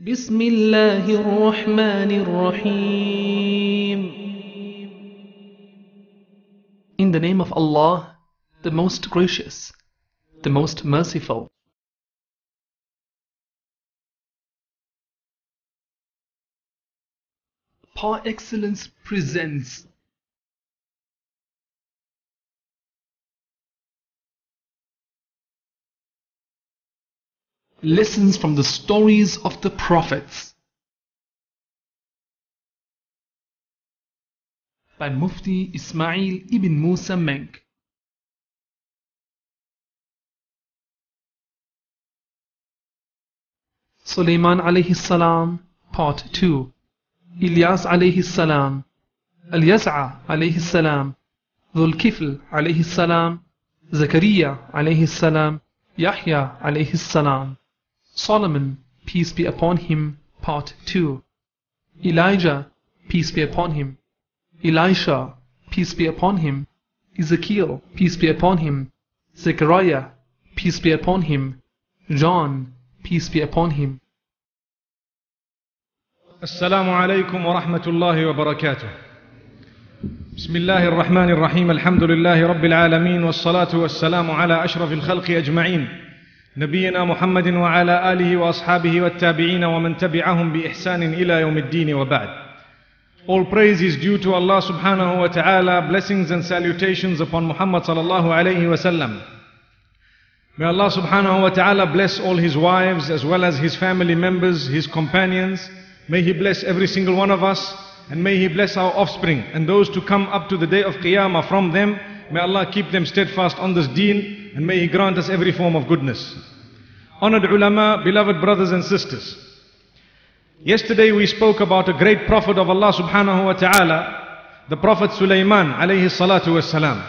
بسم الله الرحمن الرحيم In the name of Allah, the most gracious, the most merciful. Par Excellence presents Lessons from the Stories of the Prophets. By Mufti Ismail ibn Musa Menk. Sulaiman alayhi salam, Part 2 Ilyas alayhi salam, Al-Yas'a alayhi salam, Dhul Kifl alayhi salam, Zakaria alayhi salam, Yahya alayhi salam, Solomon, peace be upon him, Part 2 Elijah, peace be upon him, Elisha, peace be upon him, Ezekiel, peace be upon him, Zechariah, peace be upon him, John, peace be upon him. السلام عليكم ورحمة الله وبركاته. بسم الله الرحمن الرحيم الحمد لله رب العالمين والصلاة والسلام على أشرف الخلق أجمعين نبينا محمد وعلى آله وأصحابه والتابعين ومن تبعهم بإحسان إلى يوم الدين وبعد. All praise is due to Allah subhanahu wa ta'ala. Blessings and salutations upon Muhammad sallallahu alayhi wa sallam. May Allah subhanahu wa ta'ala bless all his wives as well as his family members, his companions. May he bless every single one of us and may he bless our offspring and those to come up to the day of Qiyamah from them. May Allah keep them steadfast on this deen and may he grant us every form of goodness. Honored ulama, beloved brothers and sisters. Yesterday we spoke about a great prophet of Allah subhanahu wa ta'ala, the Prophet Sulaiman alayhi salatu wasalam.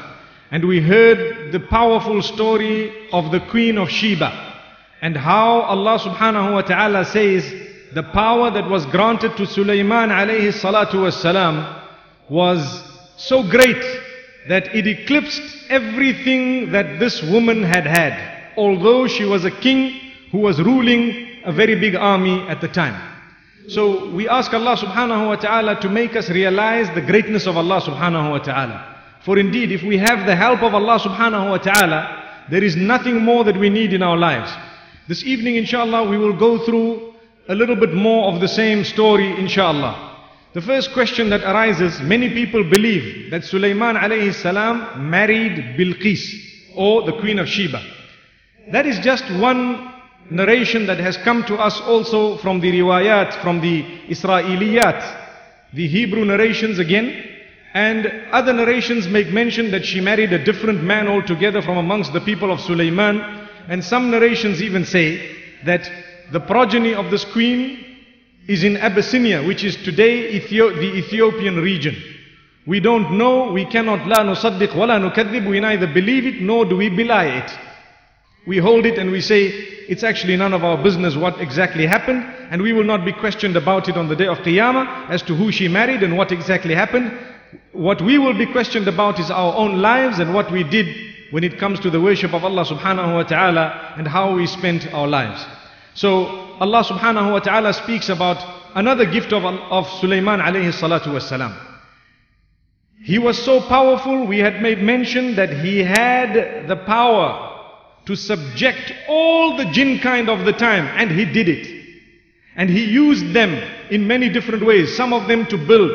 And we heard the powerful story of the Queen of Sheba and how Allah subhanahu wa ta'ala says the power that was granted to Sulaiman alayhi salatu wasalam was so great that it eclipsed everything that this woman had had. Although she was a king who was ruling a very big army at the time. So we ask Allah subhanahu wa ta'ala to make us realize the greatness of Allah subhanahu wa ta'ala. For indeed, if we have the help of Allah subhanahu wa ta'ala, there is nothing more that we need in our lives. This evening, inshallah, we will go through a little bit more of the same story, inshallah. The first question that arises, many people believe that Sulaiman alayhi salam married Bilqis, or the Queen of Sheba. That is just one narration that has come to us also from the riwayat, from the Israeliyat, the Hebrew narrations again. And other narrations make mention that she married a different man altogether from amongst the people of Sulaiman. And some narrations even say that the progeny of this queen is in Abyssinia, which is today the Ethiopian region. We don't know, we cannot la nusaddiq wa la we neither believe it nor do we belie it. We hold it and we say it's actually none of our business what exactly happened and we will not be questioned about it on the day of Qiyamah as to who she married and what exactly happened. What we will be questioned about is our own lives and what we did when it comes to the worship of Allah subhanahu wa ta'ala and how we spent our lives. So Allah subhanahu wa ta'ala speaks about another gift of, of Sulaiman alayhi salatu wasalam. He was so powerful, we had made mention that he had the power to subject all the jinn kind of the time, and he did it. And he used them in many different ways, some of them to build.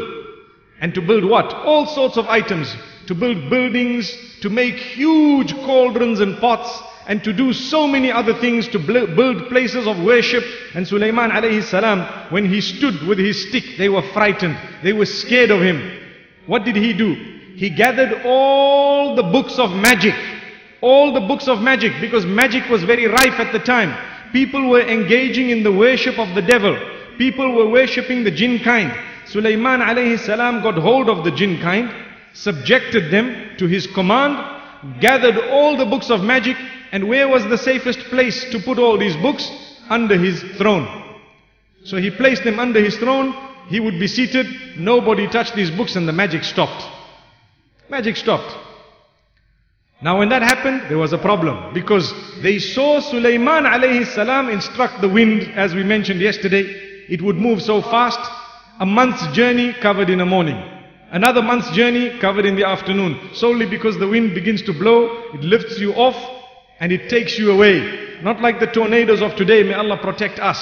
And to build what? All sorts of items. To build buildings, to make huge cauldrons and pots, and to do so many other things to build places of worship. And Sulaiman alayhi salam, when he stood with his stick, they were frightened. They were scared of him. What did he do? He gathered all the books of magic all the books of magic because magic was very rife at the time. People were engaging in the worship of the devil. People were worshipping the jinn kind. Sulaiman alayhi salam got hold of the jinn kind, subjected them to his command, gathered all the books of magic, and where was the safest place to put all these books? Under his throne. So he placed them under his throne, he would be seated, nobody touched these books and the magic stopped. Magic stopped. Now when that happened, there was a problem because they saw Sulaiman alayhi salam instruct the wind, as we mentioned yesterday, it would move so fast, a month's journey covered in a morning. Another month's journey covered in the afternoon, solely because the wind begins to blow, it lifts you off and it takes you away. Not like the tornadoes of today, may Allah protect us,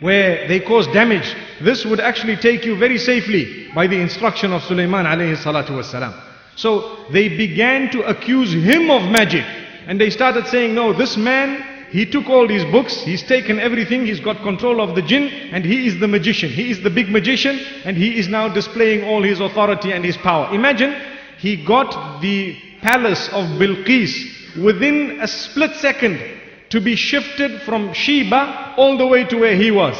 where they cause damage. This would actually take you very safely by the instruction of Sulaiman alayhi salatu wasalam. So they began to accuse him of magic. And they started saying, no, this man, he took all these books, he's taken everything, he's got control of the jinn, and he is the magician. He is the big magician, and he is now displaying all his authority and his power. Imagine, he got the palace of Bilqis within a split second to be shifted from Sheba all the way to where he was.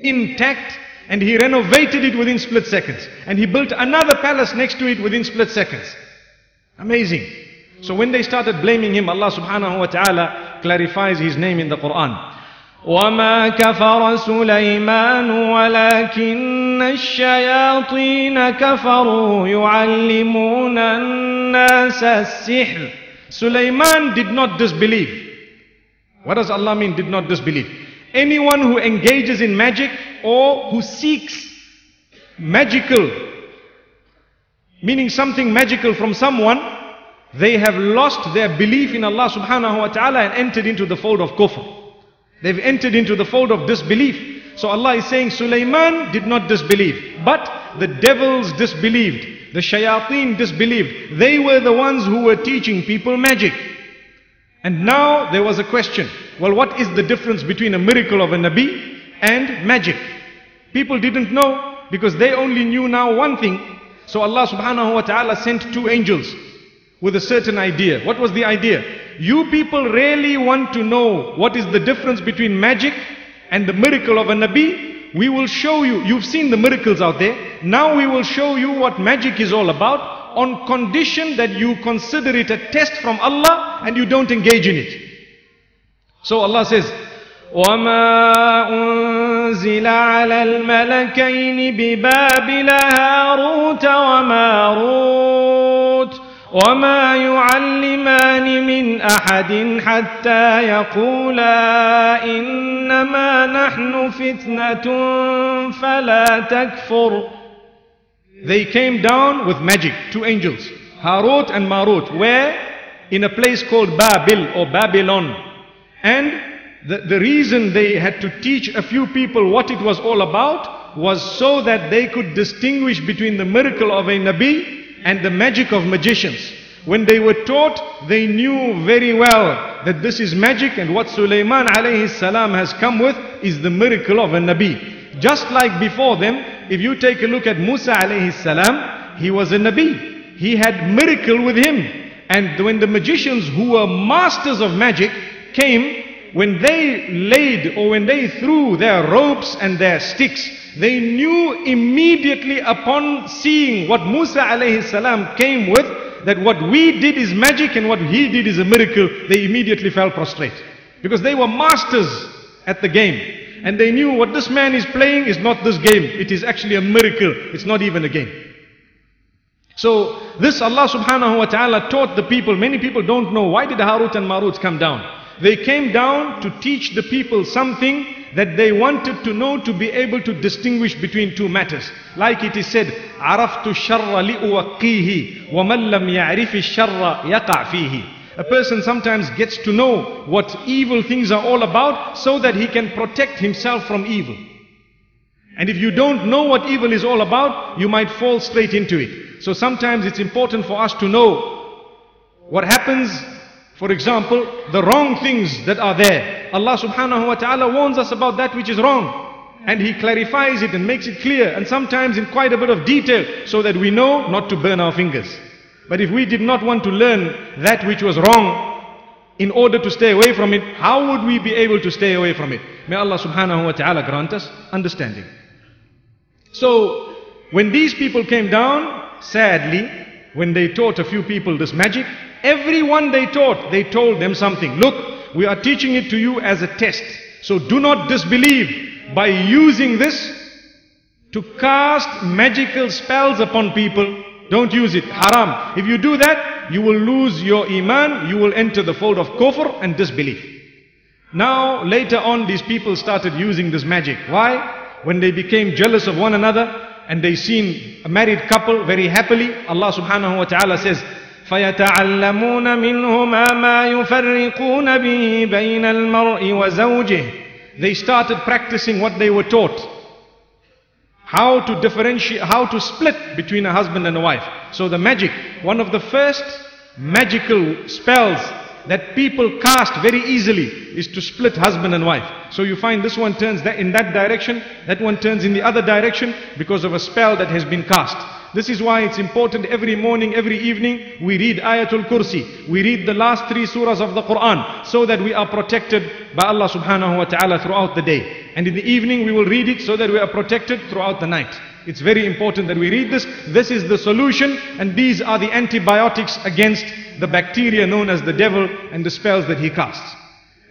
Intact, and he renovated it within split seconds. And he built another palace next to it within split seconds. Amazing. So when they started blaming him, Allah subhanahu wa ta'ala clarifies his name in the Quran. وما كفر سليمان ولكن الشياطين كفروا يعلمون الناس السحر Sulaiman did not disbelieve. What does Allah mean did not disbelieve? Anyone who engages in magic or who seeks magical, meaning something magical from someone, they have lost their belief in Allah subhanahu wa ta'ala and entered into the fold of kufr. They've entered into the fold of disbelief. So Allah is saying Sulaiman did not disbelieve, but the devils disbelieved. The shayateen disbelieved. They were the ones who were teaching people magic. And now there was a question. Well, what is the difference between a miracle of a Nabi and magic? People didn't know because they only knew now one thing. So Allah subhanahu wa ta'ala sent two angels with a certain idea. What was the idea? You people really want to know what is the difference between magic and the miracle of a Nabi? We will show you. You've seen the miracles out there. Now we will show you what magic is all about on condition that you consider it a test from Allah and you don't engage in it. So Allah says, وما أنزل على الملكين ببابل هاروت وماروت وما يعلمان من أحد حتى يقولا إنما نحن فتنة فلا تكفر They came down with magic, two angels, Harut and Marut, where in a place called Babil or Babylon. And the, the reason they had to teach a few people what it was all about was so that they could distinguish between the miracle of a Nabi and the magic of magicians. When they were taught, they knew very well that this is magic and what Sulaiman alayhi salam has come with is the miracle of a Nabi. Just like before them, if you take a look at Musa alayhi salam, he was a Nabi. He had miracle with him. And when the magicians who were masters of magic came, when they laid or when they threw their ropes and their sticks, they knew immediately upon seeing what Musa alayhi salam came with, that what we did is magic and what he did is a miracle, they immediately fell prostrate. Because they were masters at the game. And they knew what this man is playing is not this game. It is actually a miracle. It's not even a game. So this Allah subhanahu wa ta'ala taught the people. Many people don't know why did Harut and Marut come down. They came down to teach the people something that they wanted to know to be able to distinguish between two matters. Like it is said, عرفت الشر لأوقيه ومن لم يعرف الشر يقع فيه. A person sometimes gets to know what evil things are all about so that he can protect himself from evil. And if you don't know what evil is all about, you might fall straight into it. So sometimes it's important for us to know what happens, for example, the wrong things that are there. Allah subhanahu wa ta'ala warns us about that which is wrong. And He clarifies it and makes it clear, and sometimes in quite a bit of detail, so that we know not to burn our fingers. But if we did not want to learn that which was wrong in order to stay away from it, how would we be able to stay away from it? May Allah subhanahu wa ta'ala grant us understanding. So, when these people came down, sadly, when they taught a few people this magic, everyone they taught, they told them something. Look, we are teaching it to you as a test. So do not disbelieve by using this to cast magical spells upon people don't use it. Haram. If you do that, you will lose your iman, you will enter the fold of kufr and disbelief. Now, later on, these people started using this magic. Why? When they became jealous of one another and they seen a married couple very happily, Allah subhanahu wa ta'ala says, فيتعلمون منهما ما يفرقون به بين المرء وزوجه They started practicing what they were taught. How to differentiate, how to split between a husband and a wife. So the magic, one of the first magical spells that people cast very easily is to split husband and wife. So you find this one turns that in that direction, that one turns in the other direction because of a spell that has been cast. This is why it's important every morning, every evening, we read Ayatul Kursi. We read the last three surahs of the Quran so that we are protected by Allah subhanahu wa ta'ala throughout the day. And in the evening we will read it so that we are protected throughout the night. It's very important that we read this. This is the solution and these are the antibiotics against the bacteria known as the devil and the spells that he casts.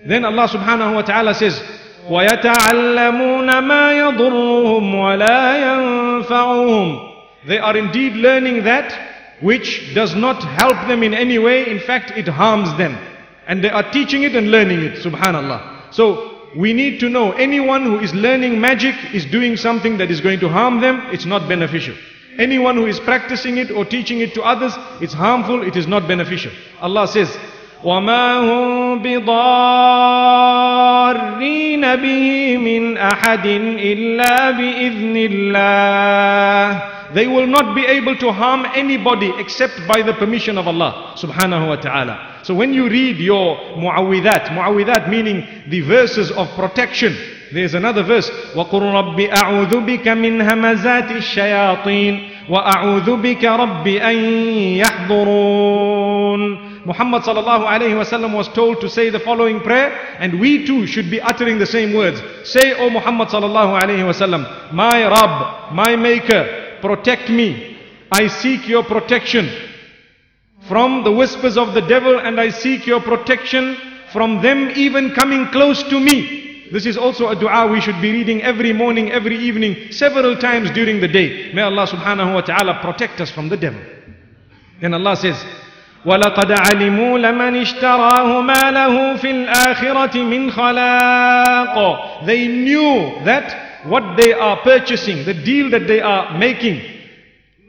Then Allah subhanahu wa ta'ala says, ويتعلمون ما يضرهم ولا ينفعهم They are indeed learning that which does not help them in any way. In fact, it harms them. And they are teaching it and learning it. Subhanallah. So, we need to know anyone who is learning magic is doing something that is going to harm them. It's not beneficial. Anyone who is practicing it or teaching it to others, it's harmful, it is not beneficial. Allah says, وما هم بضارين به من أحد إلا بإذن الله They will not be able to harm anybody except by the permission of Allah subhanahu wa ta'ala. So when you read your mu'awwidat, mu'awwidat meaning the verses of protection, there's another verse, وَقُلْ رَبِّ أَعُوذُ بِكَ مِنْ هَمَزَاتِ الشَّيَاطِينِ وَأَعُوذُ بِكَ رَبِّ أَنْ يَحْضُرُونَ Muhammad sallallahu alayhi wasallam was told to say the following prayer and we too should be uttering the same words. Say, O Muhammad sallallahu alayhi wasallam, my Rabb, my Maker, protect me. I seek your protection from the whispers of the devil and I seek your protection from them even coming close to me. This is also a dua we should be reading every morning, every evening, several times during the day. May Allah subhanahu wa ta'ala protect us from the devil. Then Allah says, ولقد علموا لمن اشتراه ما له في الآخرة من خلاق They knew that what they are purchasing, the deal that they are making,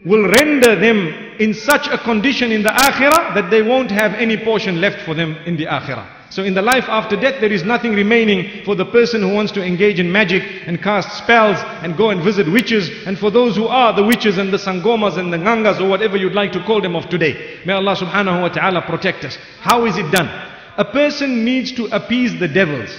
will render them in such a condition in the akhirah that they won't have any portion left for them in the akhirah. So in the life after death, there is nothing remaining for the person who wants to engage in magic and cast spells and go and visit witches. And for those who are the witches and the sangomas and the ngangas or whatever you'd like to call them of today. May Allah subhanahu wa ta'ala protect us. How is it done? A person needs to appease the devils.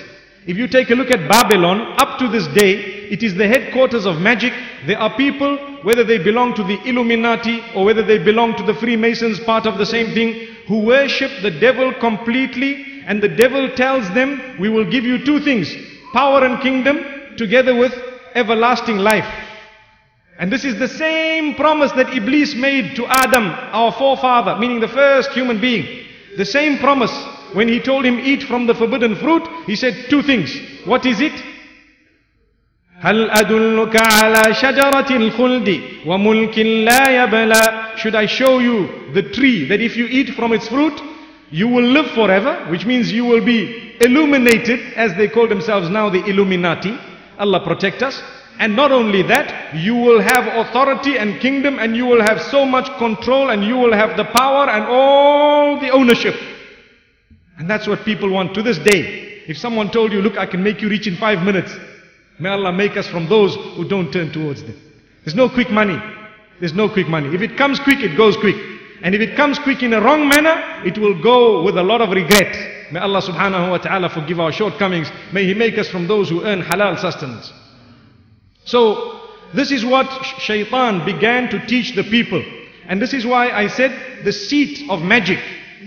If you take a look at Babylon, up to this day, it is the headquarters of magic. There are people, whether they belong to the Illuminati or whether they belong to the Freemasons, part of the same thing, who worship the devil completely. And the devil tells them, we will give you two things, power and kingdom, together with everlasting life. And this is the same promise that Iblis made to Adam, our forefather, meaning the first human being. The same promise. When he told him, eat from the forbidden fruit, he said two things. What is it? هل أدلك على شجرة الخلد وملك لا يبلى Should I show you the tree that if you eat from its fruit, you will live forever, which means you will be illuminated, as they call themselves now the Illuminati. Allah protect us. And not only that, you will have authority and kingdom and you will have so much control and you will have the power and all the ownership. And that's what people want to this day. If someone told you, look, I can make you rich in five minutes, May Allah make us from those who don't turn towards them. There's no quick money. There's no quick money. If it comes quick, it goes quick. And if it comes quick in a wrong manner, it will go with a lot of regret. May Allah subhanahu wa ta'ala forgive our shortcomings. May He make us from those who earn halal sustenance. So, this is what shaitan began to teach the people. And this is why I said the seat of magic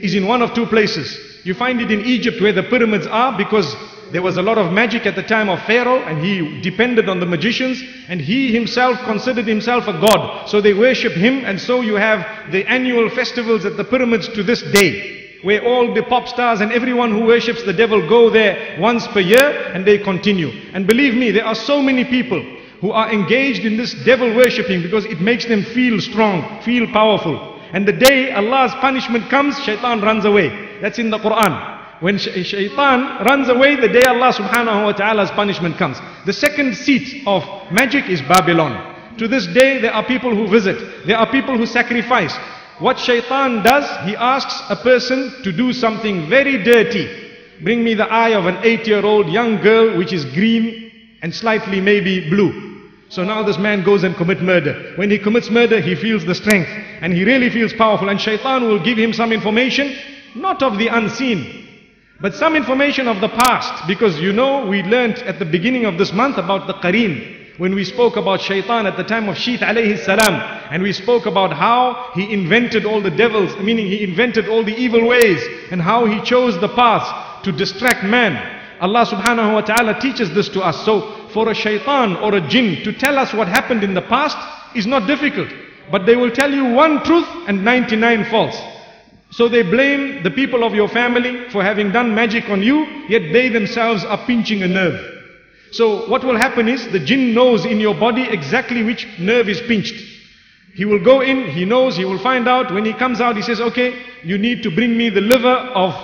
is in one of two places. You find it in Egypt where the pyramids are because there was a lot of magic at the time of Pharaoh and he depended on the magicians and he himself considered himself a god. So they worship him and so you have the annual festivals at the pyramids to this day where all the pop stars and everyone who worships the devil go there once per year and they continue. And believe me, there are so many people who are engaged in this devil worshipping because it makes them feel strong, feel powerful. And the day Allah's punishment comes, shaitan runs away. That's in the Quran. When shaitan runs away, the day Allah subhanahu wa ta'ala's punishment comes. The second seat of magic is Babylon. To this day, there are people who visit. There are people who sacrifice. What shaitan does, he asks a person to do something very dirty. Bring me the eye of an eight-year-old young girl which is green and slightly maybe blue. So now this man goes and commit murder. When he commits murder, he feels the strength and he really feels powerful. And shaitan will give him some information, not of the unseen, but some information of the past. Because you know, we learned at the beginning of this month about the qareen when we spoke about shaitan at the time of Shith alayhi salam, and we spoke about how he invented all the devils, meaning he invented all the evil ways, and how he chose the path to distract man. Allah subhanahu wa ta'ala teaches this to us. So for a shaitan or a jinn to tell us what happened in the past is not difficult. But they will tell you one truth and 99 false. So they blame the people of your family for having done magic on you, yet they themselves are pinching a nerve. So what will happen is the jinn knows in your body exactly which nerve is pinched. He will go in, he knows, he will find out. When he comes out, he says, okay, you need to bring me the liver of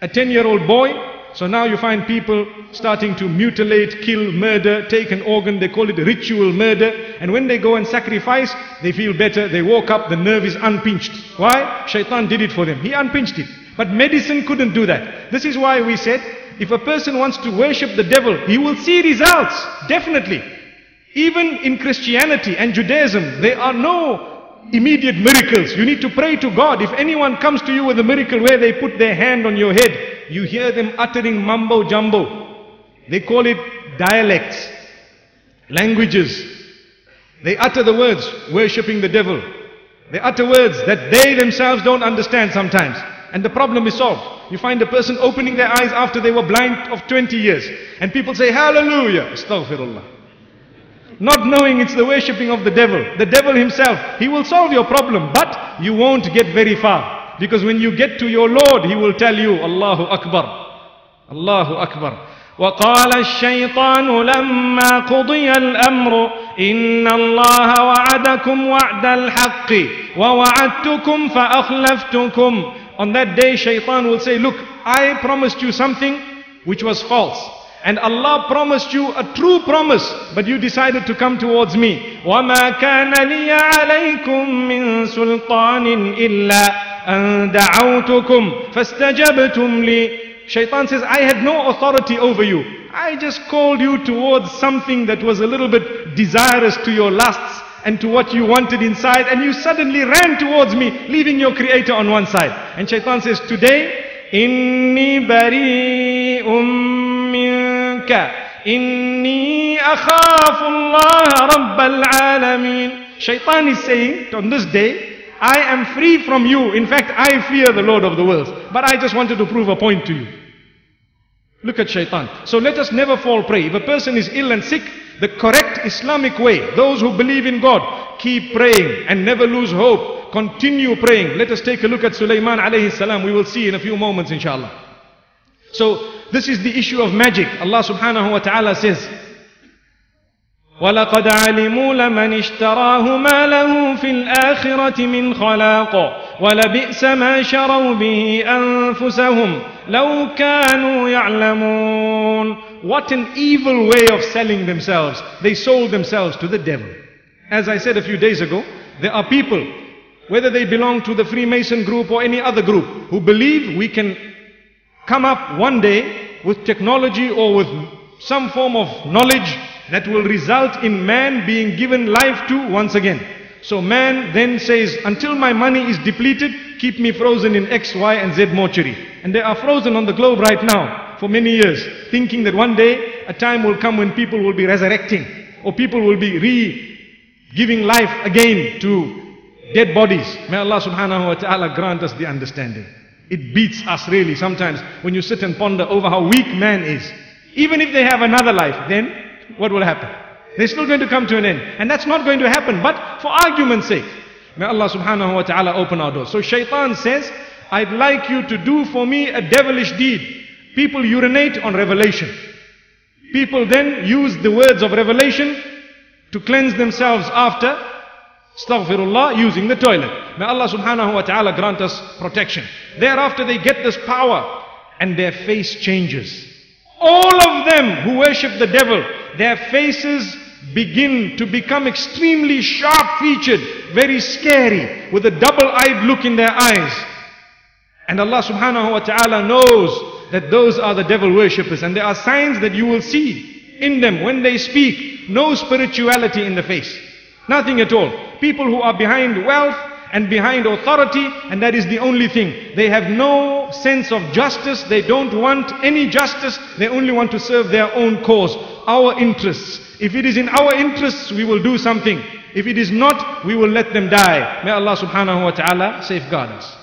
a 10 year old boy. So now you find people starting to mutilate, kill, murder, take an organ. They call it ritual murder. And when they go and sacrifice, they feel better. They walk up, the nerve is unpinched. Why? Shaitan did it for them. He unpinched it. But medicine couldn't do that. This is why we said if a person wants to worship the devil, he will see results, definitely. Even in Christianity and Judaism, there are no immediate miracles. You need to pray to God. If anyone comes to you with a miracle where they put their hand on your head, you hear them uttering mumbo jumbo. They call it dialects, languages. They utter the words, worshipping the devil. They utter words that they themselves don't understand sometimes. And the problem is solved. You find a person opening their eyes after they were blind of 20 years. And people say, Hallelujah, Astaghfirullah. Not knowing it's the worshipping of the devil. The devil himself, he will solve your problem, but you won't get very far. Because when you get to your Lord, he will tell you, Allahu Akbar. Allahu Akbar. وقال الشيطان لما قضي الأمر إن الله وعدكم وعد الحق ووعدتكم فأخلفتكم on that day, shaitan will say, Look, I promised you something which was false. And Allah promised you a true promise, but you decided to come towards me. وَمَا كَانَ لِيَ عَلَيْكُم مِّن سُلْطَانٍ إِلَّا أَن دَعَوْتُكُمْ فَاسْتَجَبْتُمْ لِي Shaitan says, I had no authority over you. I just called you towards something that was a little bit desirous to your lusts and to what you wanted inside and you suddenly ran towards me leaving your creator on one side and shaitan says today inni bari'um minka inni akhafu Allah rabbal alamin shaitan is saying on this day I am free from you in fact I fear the Lord of the worlds but I just wanted to prove a point to you look at shaitan so let us never fall prey if a person is ill and sick the correct Islamic way. Those who believe in God, keep praying and never lose hope. Continue praying. Let us take a look at Sulaiman alayhi salam. We will see in a few moments inshallah. So this is the issue of magic. Allah subhanahu wa ta'ala says, ولقد علموا لمن اشتراه ما له في الآخرة من خلاق ولبئس ما شروا به أنفسهم لو كانوا يعلمون What an evil way of selling themselves. They sold themselves to the devil. As I said a few days ago, there are people, whether they belong to the Freemason group or any other group, who believe we can come up one day with technology or with some form of knowledge that will result in man being given life to once again. So man then says, until my money is depleted, keep me frozen in X, Y and Z mortuary. And they are frozen on the globe right now for many years, thinking that one day a time will come when people will be resurrecting or people will be re-giving life again to dead bodies. May Allah subhanahu wa ta'ala grant us the understanding. It beats us really sometimes when you sit and ponder over how weak man is. Even if they have another life, then what will happen? They're still going to come to an end. And that's not going to happen. But for argument's sake, may Allah subhanahu wa ta'ala open our doors. So shaitan says, I'd like you to do for me a devilish deed. People urinate on revelation. People then use the words of revelation to cleanse themselves after Astaghfirullah using the toilet. May Allah subhanahu wa ta'ala grant us protection. Thereafter they get this power and their face changes. All of them who worship the devil, their faces begin to become extremely sharp featured, very scary, with a double eyed look in their eyes. And Allah subhanahu wa ta'ala knows that those are the devil worshippers, and there are signs that you will see in them when they speak. No spirituality in the face. Nothing at all. People who are behind wealth and behind authority, and that is the only thing. They have no sense of justice. They don't want any justice. They only want to serve their own cause, our interests. If it is in our interests, we will do something. If it is not, we will let them die. May Allah subhanahu wa ta'ala safeguard us.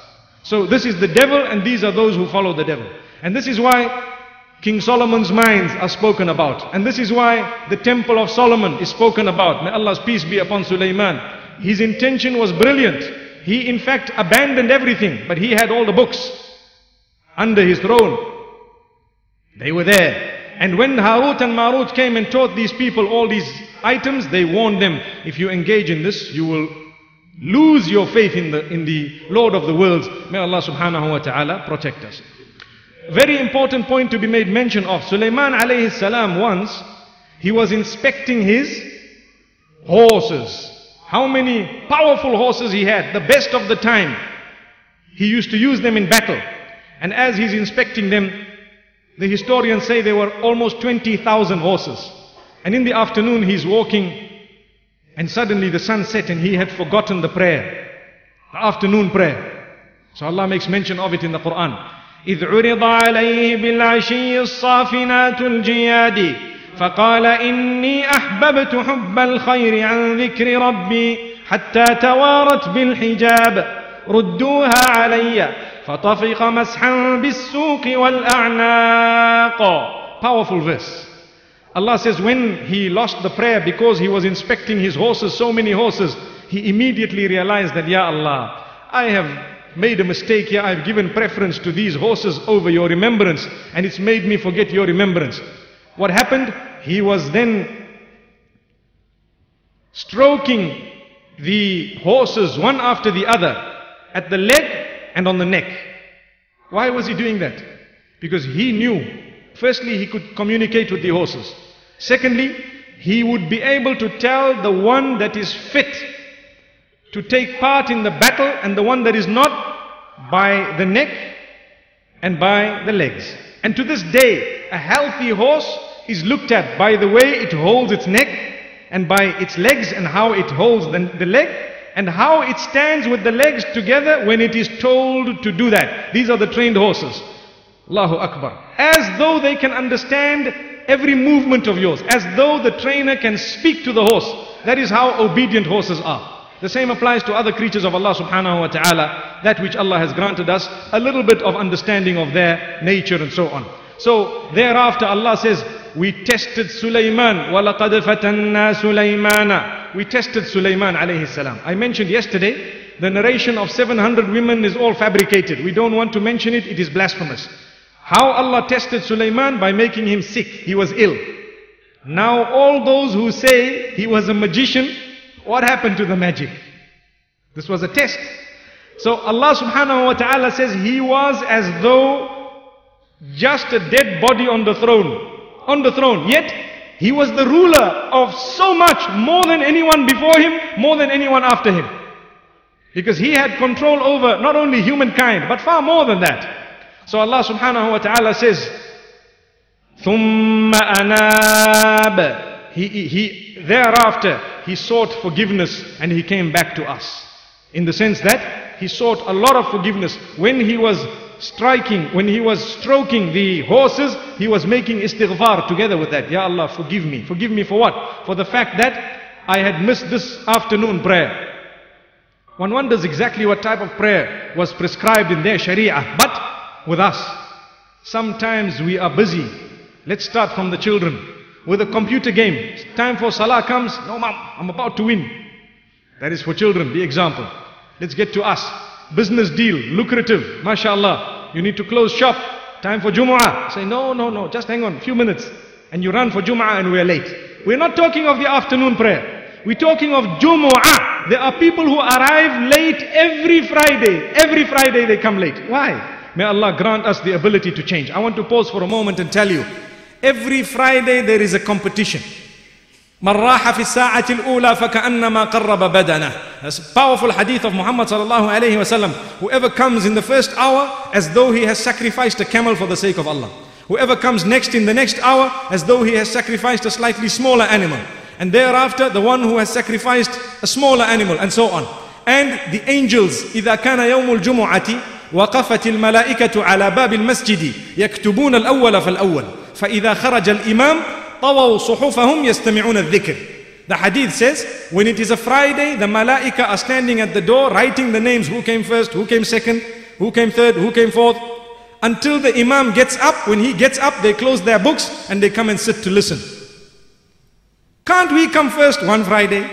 So this is the devil and these are those who follow the devil. And this is why King Solomon's mines are spoken about. And this is why the temple of Solomon is spoken about. May Allah's peace be upon Sulaiman. His intention was brilliant. He in fact abandoned everything, but he had all the books under his throne. They were there. And when Harut and Marut came and taught these people all these items, they warned them, if you engage in this, you will lose your faith in the, in the Lord of the worlds. May Allah subhanahu wa ta'ala protect us. Very important point to be made mention of. Sulaiman alayhi salam once, he was inspecting his horses How many powerful horses he had, the best of the time. He used to use them in battle. And as he's inspecting them, the historians say there were almost 20,000 horses. And in the afternoon he's walking and suddenly the sun set and he had forgotten the prayer. The afternoon prayer. So Allah makes mention of it in the Quran. إذ عرض عليه بالعشي الصافنات الجياد فقال إني أحببت حب الخير عن ذكر ربي حتى توارت بالحجاب ردوها علي فطفق مسحا بالسوق والأعناق Powerful verse. Allah says when he lost the prayer because he was inspecting his horses, so many horses, he immediately realized that, Ya Allah, I have made a mistake here. I've given preference to these horses over your remembrance and it's made me forget your remembrance. What happened? He was then stroking the horses one after the other at the leg and on the neck. Why was he doing that? Because he knew, firstly, he could communicate with the horses. Secondly, he would be able to tell the one that is fit to take part in the battle and the one that is not by the neck and by the legs. And to this day, a healthy horse is looked at by the way it holds its neck and by its legs and how it holds the, leg and how it stands with the legs together when it is told to do that. These are the trained horses. Allahu Akbar. As though they can understand every movement of yours. As though the trainer can speak to the horse. That is how obedient horses are. The same applies to other creatures of Allah subhanahu wa ta'ala. That which Allah has granted us a little bit of understanding of their nature and so on. So thereafter Allah says, we tested Sulaiman. وَلَقَدْ فَتَنَّا سُلَيْمَانَ We tested Sulaiman alayhi salam. I mentioned yesterday, the narration of 700 women is all fabricated. We don't want to mention it, it is blasphemous. How Allah tested Sulaiman? By making him sick. He was ill. Now all those who say he was a magician, what happened to the magic? This was a test. So Allah subhanahu wa ta'ala says he was as though just a dead body on the throne. On the throne. Yet he was the ruler of so much, more than anyone before him, more than anyone after him. Because he had control over not only humankind, but far more than that. So Allah subhanahu wa ta'ala says, ثُمَّ أَنَابَ he, he, Thereafter, he sought forgiveness and he came back to us. In the sense that he sought a lot of forgiveness. When he was striking, when he was stroking the horses, he was making istighfar together with that. Ya Allah, forgive me. Forgive me for what? For the fact that I had missed this afternoon prayer. One wonders exactly what type of prayer was prescribed in their sharia. But with us. Sometimes we are busy. Let's start from the children. With a computer game. Time for salah comes. No, mom, I'm about to win. That is for children, the example. Let's get to us. Business deal, lucrative, mashallah. You need to close shop. Time for Jumu'ah. Say, no, no, no, just hang on, a few minutes. And you run for Jumu'ah and we're late. We're not talking of the afternoon prayer. We're talking of Jumu'ah. There are people who arrive late every Friday. Every Friday they come late. Why? May Allah grant us the ability to change. I want to pause for a moment and tell you. Every Friday there is a competition. من راح في الساعة الأولى فكأنما قرب بدنه. That's a powerful hadith of Muhammad sallallahu alayhi wasallam. Whoever comes in the first hour as though he has sacrificed a camel for the sake of Allah. Whoever comes next in the next hour as though he has sacrificed a slightly smaller animal. And thereafter the one who has sacrificed a smaller animal and so on. And the angels إذا كان يوم الجمعة وقفت الملائكة على باب المسجد يكتبون الأول فالأول فإذا خرج الإمام طووا صحفهم يستمعون الذكر The hadith says, when it is a Friday, the malaika are standing at the door writing the names who came first, who came second, who came third, who came fourth. Until the Imam gets up, when he gets up, they close their books and they come and sit to listen. Can't we come first one Friday?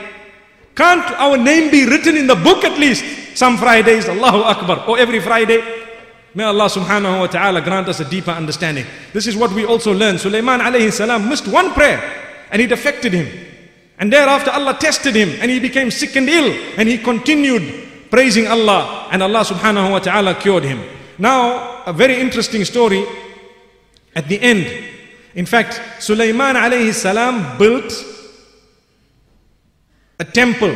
Can't our name be written in the book at least? Some Fridays, Allahu Akbar, or every Friday. May Allah subhanahu wa ta'ala grant us a deeper understanding. This is what we also learn. Sulaiman alayhi salam missed one prayer and it affected him. And thereafter Allah tested him and he became sick and ill and he continued praising Allah and Allah subhanahu wa ta'ala cured him. Now, a very interesting story at the end. In fact, Sulaiman alayhi salam built a temple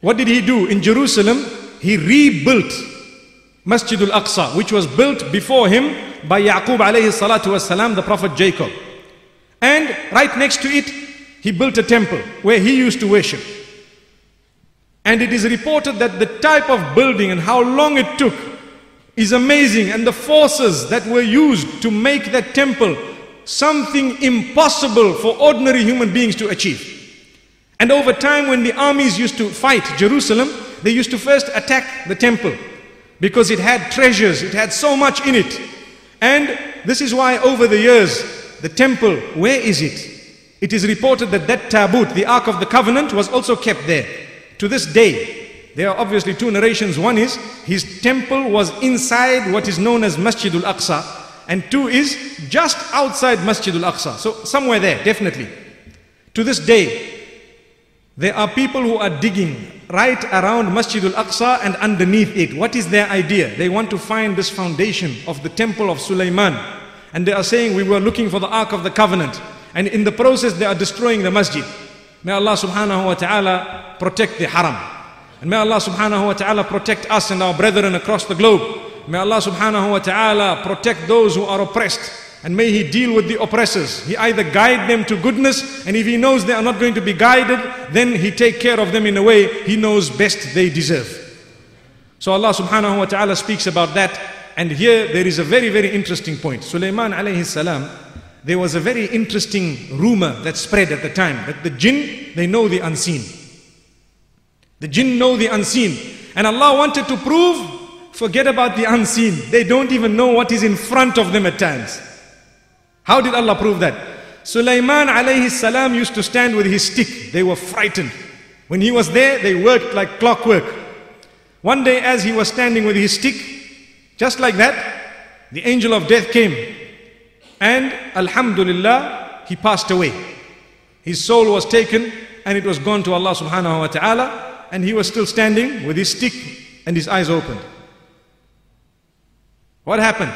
what did he do? In Jerusalem, he rebuilt Masjid al-Aqsa, which was built before him by Yaqub alayhi salatu wasalam, the Prophet Jacob. And right next to it, he built a temple where he used to worship. And it is reported that the type of building and how long it took is amazing. And the forces that were used to make that temple something impossible for ordinary human beings to achieve. And over time, when the armies used to fight Jerusalem, they used to first attack the temple because it had treasures, it had so much in it. And this is why over the years, the temple, where is it? It is reported that that tabut, the Ark of the Covenant, was also kept there. To this day, there are obviously two narrations. One is his temple was inside what is known as Masjid al-Aqsa, and two is just outside Masjid al-Aqsa. So somewhere there, definitely. To this day, there are people who are digging right around Masjid al-Aqsa and underneath it. What is their idea? They want to find this foundation of the temple of Sulaiman. And they are saying we were looking for the Ark of the Covenant. And in the process they are destroying the masjid. May Allah subhanahu wa ta'ala protect the haram. And may Allah subhanahu wa ta'ala protect us and our brethren across the globe. May Allah subhanahu wa ta'ala protect those who are oppressed. And may He deal with the oppressors. He either guide them to goodness, and if He knows they are not going to be guided, then He take care of them in a way He knows best they deserve. So Allah subhanahu wa ta'ala speaks about that. And here there is a very, very interesting point. Sulaiman alayhi salam, there was a very interesting rumor that spread at the time that the jinn, they know the unseen. The jinn know the unseen. And Allah wanted to prove, forget about the unseen. They don't even know what is in front of them at times. How did Allah prove that? Sulaiman alayhi salam used to stand with his stick. They were frightened. When he was there, they worked like clockwork. One day as he was standing with his stick, just like that, the angel of death came. And Alhamdulillah, he passed away. His soul was taken and it was gone to Allah subhanahu wa ta'ala. And he was still standing with his stick and his eyes opened. What happened?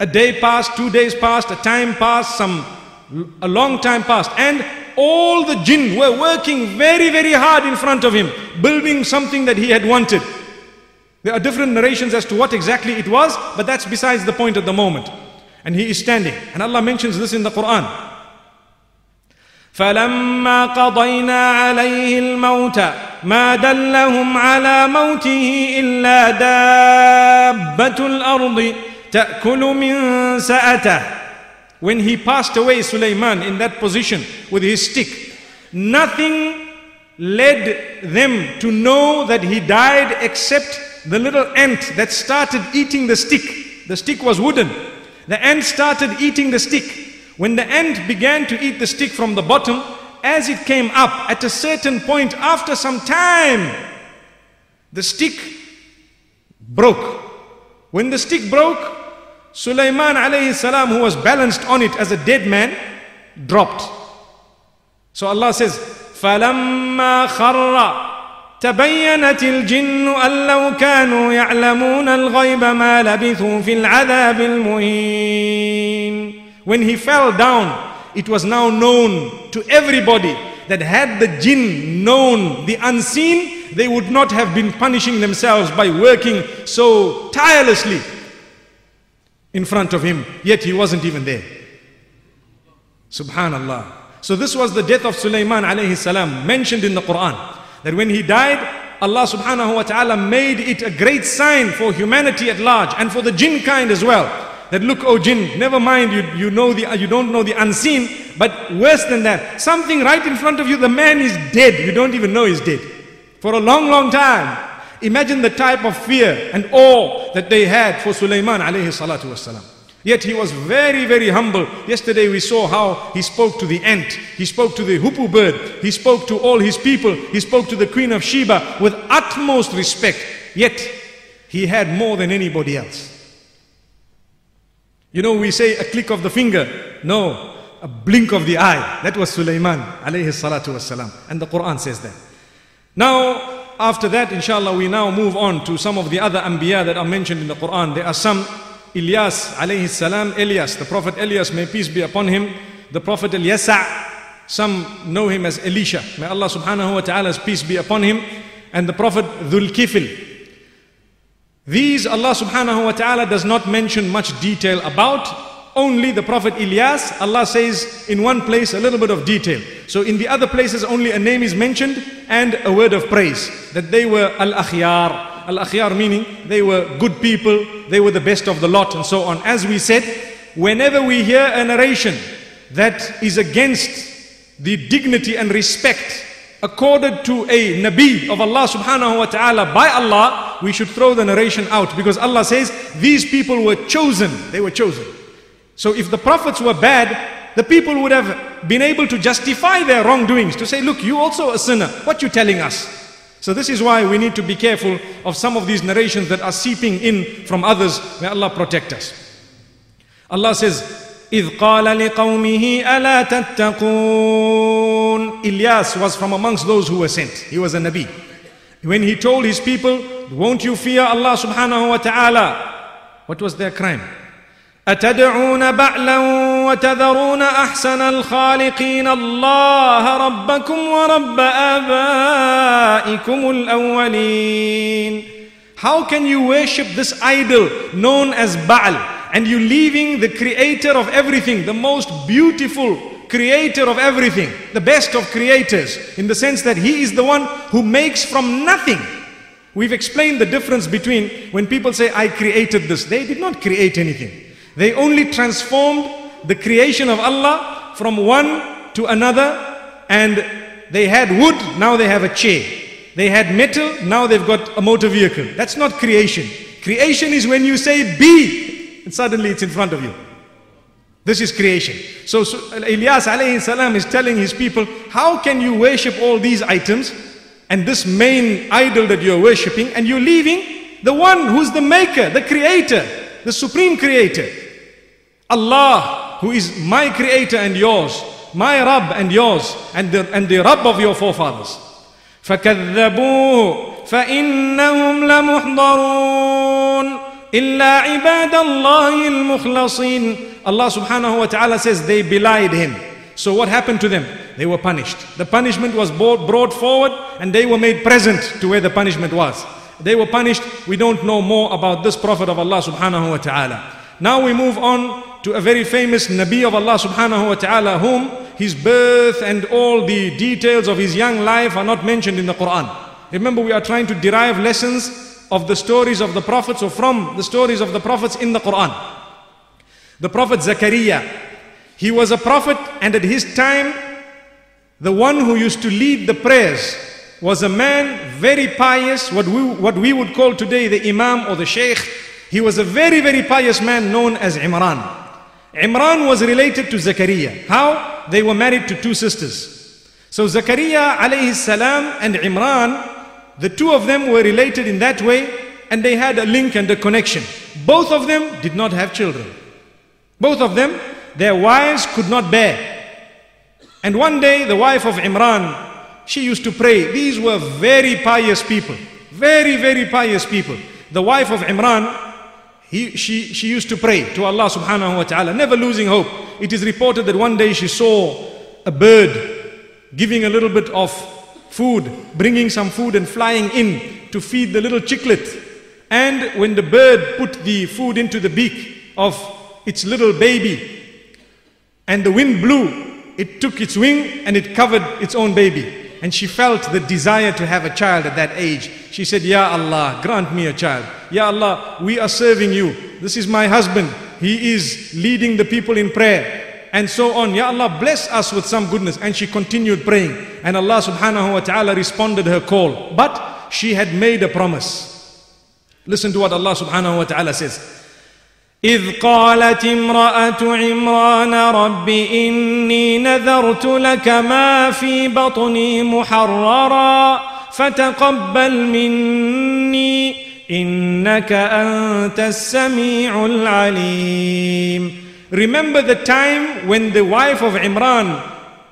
A day passed, two days passed, a time passed, some a long time passed, and all the jinn were working very, very hard in front of him, building something that he had wanted. There are different narrations as to what exactly it was, but that's besides the point at the moment. And he is standing. And Allah mentions this in the Quran. فلما قضينا عليه الموت ما دلهم على موته إلا دابة الأرض تأكل من سأته When he passed away, Sulaiman, in that position with his stick, nothing led them to know that he died except the little ant that started eating the stick. The stick was wooden. The ant started eating the stick. When the ant began to eat the stick from the bottom, as it came up at a certain point after some time, the stick broke. When the stick broke, Sulaiman alayhi salam, who was balanced on it as a dead man, dropped. So Allah says, فَلَمَّا خَرَّ تبينت الجن أن لو كانوا يعلمون الغيب ما لبثوا في العذاب المهين When he fell down, it was now known to everybody that had the jinn known the unseen, they would not have been punishing themselves by working so tirelessly in front of him, yet he wasn't even there. Subhanallah. So this was the death of Sulaiman alayhi salam mentioned in the Quran. That when he died, Allah subhanahu wa ta'ala made it a great sign for humanity at large and for the jinn kind as well. That look, oh jinn, never mind, you, you, know the, you don't know the unseen, but worse than that, something right in front of you, the man is dead. You don't even know he's dead. For a long, long time. Imagine the type of fear and awe that they had for Sulaiman alayhi salatu wasalam. Yet he was very, very humble. Yesterday we saw how he spoke to the ant, he spoke to the hoopoe bird, he spoke to all his people, he spoke to the queen of Sheba with utmost respect. Yet he had more than anybody else. You know, we say a click of the finger. No, a blink of the eye. That was Sulaiman alayhi salatu wasalam. And the Quran says that. Now, after that, inshallah, we now move on to some of the other anbiya that are mentioned in the Quran. There are some Ilyas alayhi salam, Elias, the Prophet Elias, may peace be upon him, the Prophet Eliasa, some know him as Elisha, may Allah subhanahu wa ta'ala's peace be upon him, and the Prophet Dhul Kifl. These Allah subhanahu wa ta'ala does not mention much detail about, only the Prophet Ilyas, Allah says in one place a little bit of detail. So in the other places only a name is mentioned and a word of praise, that they were al-akhyar, Al-Akhyar meaning they were good people, they were the best of the lot and so on. As we said, whenever we hear a narration that is against the dignity and respect accorded to a Nabi of Allah subhanahu wa ta'ala by Allah, we should throw the narration out because Allah says these people were chosen. They were chosen. So if the prophets were bad, the people would have been able to justify their wrongdoings to say, look, you also a sinner. What you telling us? So this is why we need to be careful of some of these narrations that are seeping in from others. May Allah protect us. Allah says, إِذْ قَالَ لِقَوْمِهِ أَلَا تَتَّقُونَ Ilyas was from amongst those who were sent. He was a Nabi. When he told his people, won't you fear Allah subhanahu wa ta'ala? What was their crime? أتدعون بعلا وتذرون أحسن الخالقين الله ربكم ورب آبائكم الأولين How can you worship this idol known as Baal and you leaving the creator of everything, the most beautiful creator of everything, the best of creators, in the sense that he is the one who makes from nothing. We've explained the difference between when people say, I created this. They did not create anything. They only transformed the creation of Allah from one to another and they had wood, now they have a chair. They had metal, now they've got a motor vehicle. That's not creation. Creation is when you say be and suddenly it's in front of you. This is creation. So, so Ilyas alayhi salam is telling his people, how can you worship all these items and this main idol that you're worshipping and you're leaving the one who's the maker, the creator, the supreme creator. Allah, who is my creator and yours, my Rabb and yours, and the, and the Rabb of your forefathers. فكذبوه فإنهم لمحضرون إلا عباد الله المخلصين Allah subhanahu wa ta'ala says they belied him. So what happened to them? They were punished. The punishment was brought forward and they were made present to where the punishment was. They were punished. We don't know more about this Prophet of Allah subhanahu wa ta'ala. Now we move on to a very famous Nabi of Allah subhanahu wa ta'ala whom his birth and all the details of his young life are not mentioned in the Quran. Remember we are trying to derive lessons of the stories of the prophets or from the stories of the prophets in the Quran. The prophet Zakaria, he was a prophet and at his time the one who used to lead the prayers was a man very pious, what we, what we would call today the Imam or the Sheikh he was a very, very pious man known as Imran. Imran was related to Zakaria. How? They were married to two sisters. So Zakaria alayhi salam and Imran, the two of them were related in that way and they had a link and a connection. Both of them did not have children. Both of them, their wives could not bear. And one day, the wife of Imran, she used to pray. These were very pious people. Very, very pious people. The wife of Imran, he, she, she used to pray to Allah subhanahu wa ta'ala, never losing hope. It is reported that one day she saw a bird giving a little bit of food, bringing some food and flying in to feed the little chicklet. And when the bird put the food into the beak of its little baby, and the wind blew, it took its wing and it covered its own baby. And she felt the desire to have a child at that age. She said, Ya Allah, grant me a child. Ya Allah, we are serving you. This is my husband. He is leading the people in prayer and so on. Ya Allah, bless us with some goodness. And she continued praying. And Allah subhanahu wa ta'ala responded her call. But she had made a promise. Listen to what Allah subhanahu wa ta'ala says. إذ قالت امرأة عمران رب إني نذرت لك ما في بطني محررا فتقبل مني إنك أنت السميع العليم Remember the time when the wife of Imran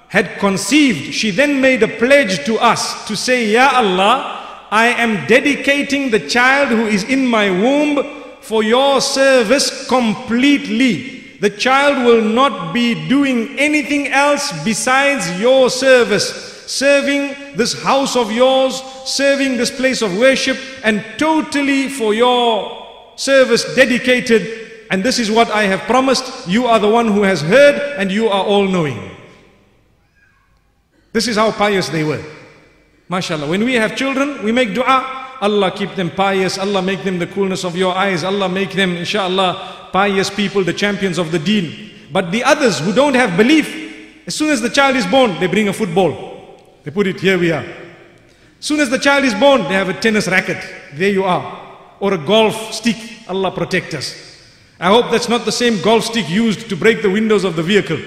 had conceived, she then made a pledge to us to say, Ya Allah, I am dedicating the child who is in my womb for your service completely. The child will not be doing anything else besides your service. Serving this house of yours, serving this place of worship, and totally for your service dedicated and this is what I have promised. You are the one who has heard and you are all knowing. This is how pious they were. MashaAllah. When we have children, we make dua. Allah keep them pious. Allah make them the coolness of your eyes. Allah make them, inshallah, pious people, the champions of the deen. But the others who don't have belief, as soon as the child is born, they bring a football. They put it, here we are. As soon as the child is born, they have a tennis racket. There you are. Or a golf stick. Allah protect us. I hope that's not the same golf stick used to break the windows of the vehicle.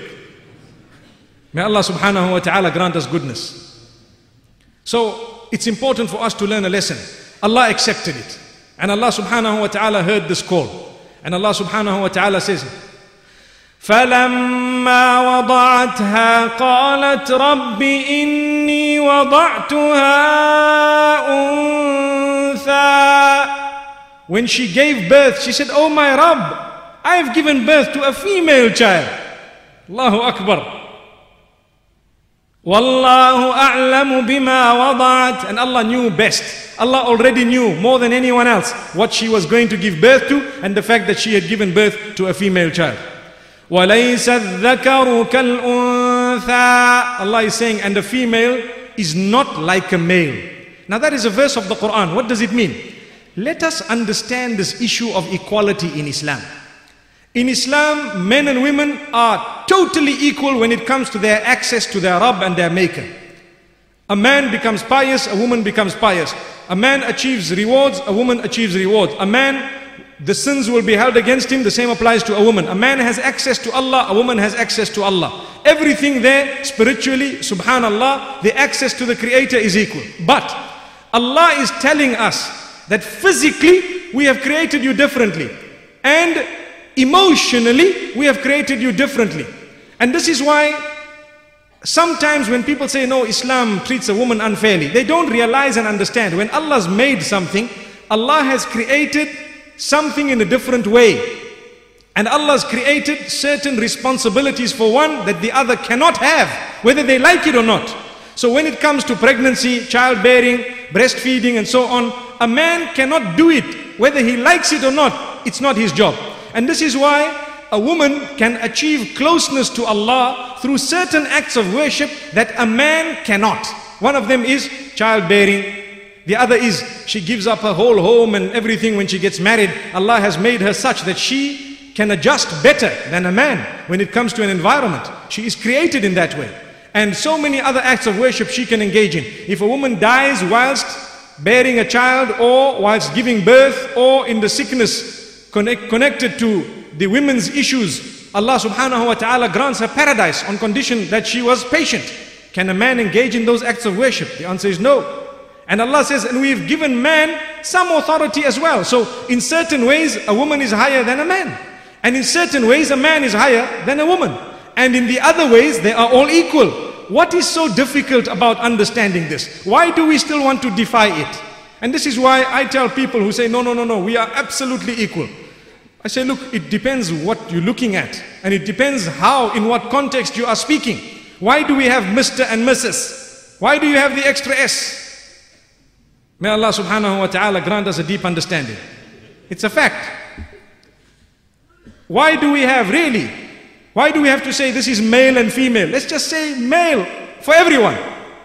May Allah subhanahu wa ta'ala grant us goodness. So it's important for us to learn a lesson. Allah accepted it. And Allah subhanahu wa ta'ala heard this call. And Allah subhanahu wa ta'ala says, فلما وضعتها قالت رب إني وضعتها أنثى when she gave birth, she said, Oh my Rabb, I have given birth to a female child. Allahu Akbar. Wallahu a'lamu bima wada'at. And Allah knew best. Allah already knew more than anyone else what she was going to give birth to and the fact that she had given birth to a female child. وَلَيْسَ الذَّكَرُ كَالْأُنثَى Allah is saying, and the female is not like a male. Now that is a verse of the Quran. What does it mean? Let us understand this issue of equality in Islam. In Islam, men and women are totally equal when it comes to their access to their Rabb and their Maker. A man becomes pious, a woman becomes pious. A man achieves rewards, a woman achieves rewards. A man, the sins will be held against him, the same applies to a woman. A man has access to Allah, a woman has access to Allah. Everything there, spiritually, subhanallah, the access to the Creator is equal. But Allah is telling us that physically we have created you differently and emotionally we have created you differently. And this is why sometimes when people say no, Islam treats a woman unfairly, they don't realize and understand when Allah's made something, Allah has created something in a different way. And Allah has created certain responsibilities for one that the other cannot have, whether they like it or not. So when it comes to pregnancy, childbearing, breastfeeding and so on, a man cannot do it. Whether he likes it or not, it's not his job. And this is why a woman can achieve closeness to Allah through certain acts of worship that a man cannot. One of them is childbearing. The other is she gives up her whole home and everything when she gets married. Allah has made her such that she can adjust better than a man when it comes to an environment. She is created in that way. And so many other acts of worship she can engage in. If a woman dies whilst bearing a child or whilst giving birth or in the sickness connect, connected to the women's issues, Allah subhanahu wa ta'ala grants her paradise on condition that she was patient. Can a man engage in those acts of worship? The answer is no. And Allah says, and we've given man some authority as well. So in certain ways, a woman is higher than a man. And in certain ways, a man is higher than a woman. And in the other ways, they are all equal. what is so difficult about understanding this? Why do we still want to defy it? And this is why I tell people who say, no, no, no, no, we are absolutely equal. I say, look, it depends what you're looking at. And it depends how, in what context you are speaking. Why do we have Mr. and Mrs.? Why do you have the extra S? May Allah subhanahu wa ta'ala grant us a deep understanding. It's a fact. Why do we have, really? Why do we have to say this is male and female? Let's just say male for everyone.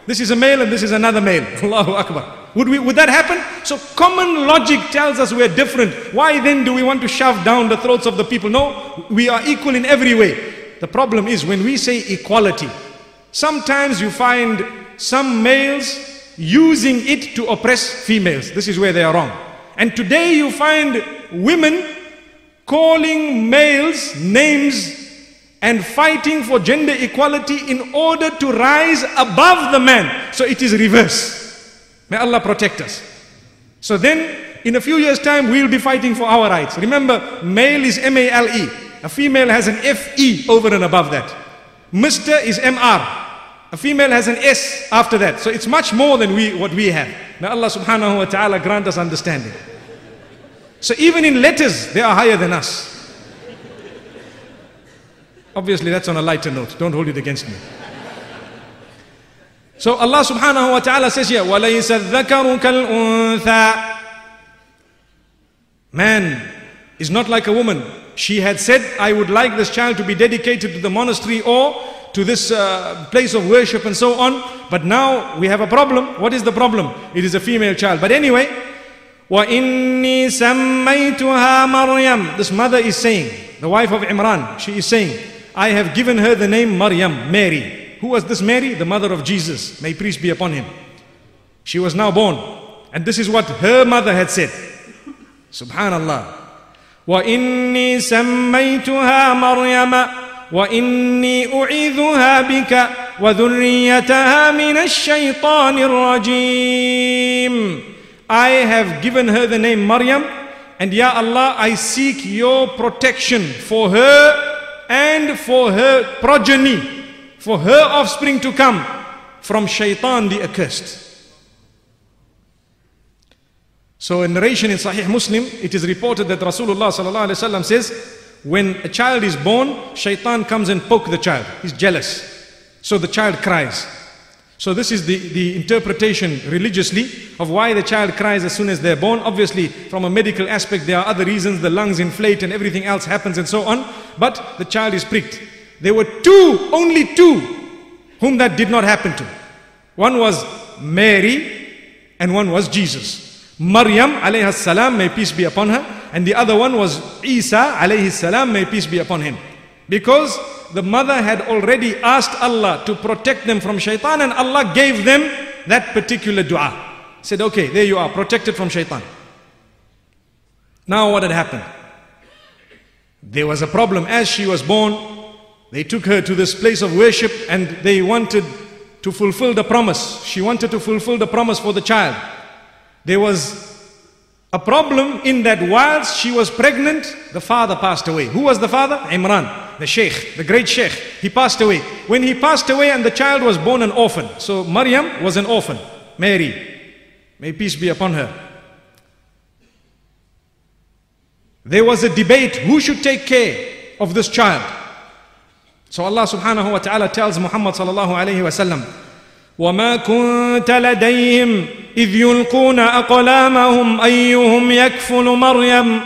This is a male and this is another male. Allahu Akbar. Would, we, would that happen? So common logic tells us we're different. Why then do we want to shove down the throats of the people? No, we are equal in every way. The problem is when we say equality, sometimes you find some males using it to oppress females. This is where they are wrong. And today you find women calling males names and fighting for gender equality in order to rise above the man. So it is reverse. May Allah protect us. So then, in a few years' time, we'll be fighting for our rights. Remember, male is M-A-L-E. A female has an F-E over and above that. Mr. is M-R. A female has an S after that. So it's much more than we, what we have. May Allah subhanahu wa ta'ala grant us understanding. So even in letters, they are higher than us. Obviously, that's on a lighter note. Don't hold it against me. So Allah subhanahu wa ta'ala says here, وَلَيْسَ الذَّكَرُ كَالْأُنثَى Man is not like a woman. She had said, I would like this child to be dedicated to the monastery or to this uh, place of worship and so on. But now we have a problem. What is the problem? It is a female child. But anyway, وَإِنِّي سَمَّيْتُهَا مَرْيَمْ This mother is saying, the wife of Imran, she is saying, I have given her the name Maryam, Mary. Who was this Mary? The mother of Jesus. May peace be upon him. She was now born. And this is what her mother had said. Subhanallah. وإني سميتها مريم وإني أعيذها بك وذريتها من الشيطان الرجيم I have given her the name Maryam and Ya Allah I seek your protection for her and for her progeny for her offspring to come from shaitan the accursed. So a narration in Sahih Muslim, it is reported that Rasulullah says, when a child is born, shaitan comes and poke the child. He's jealous. So the child cries. So this is the, the interpretation religiously of why the child cries as soon as they're born. Obviously, from a medical aspect, there are other reasons. The lungs inflate and everything else happens and so on. But the child is pricked. There were two, only two, whom that did not happen to. One was Mary and one was Jesus. Maryam alayhi salam, may peace be upon her, and the other one was Isa alayhi salam, may peace be upon him. Because the mother had already asked Allah to protect them from shaitan and Allah gave them that particular dua. Said, okay, there you are, protected from shaitan. Now what had happened? There was a problem as she was born. They took her to this place of worship and they wanted to fulfill the promise. She wanted to fulfill the promise for the child. There was a problem in that whilst she was pregnant, the father passed away. Who was the father? Imran, the sheikh, the great sheikh. He passed away. When he passed away and the child was born an orphan. So Maryam was an orphan. Mary, may peace be upon her. There was a debate who should take care of this child. So Allah subhanahu wa ta'ala tells Muhammad sallallahu alayhi wa sallam, وما كنت لديهم إذ يلقون أقلامهم أيهم يكفل مريم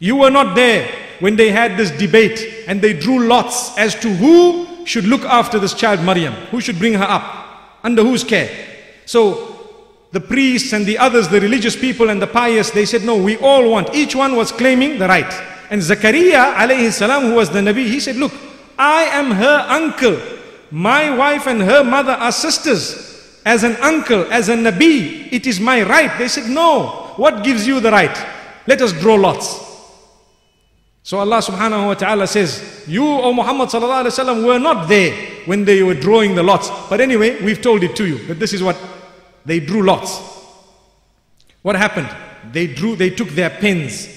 You were not there when they had this debate and they drew lots as to who should look after this child Maryam, who should bring her up, under whose care. So the priests and the others, the religious people and the pious, they said, no, we all want. Each one was claiming the right. And Zakaria alayhi salam, who was the Nabi, he said, look, I am her uncle. My wife and her mother are sisters. As an uncle, as a Nabi, it is my right. They said, No. What gives you the right? Let us draw lots. So Allah subhanahu wa ta'ala says, You, O Muhammad sallallahu alayhi wa were not there when they were drawing the lots. But anyway, we've told it to you that this is what they drew lots. What happened? They drew, they took their pens.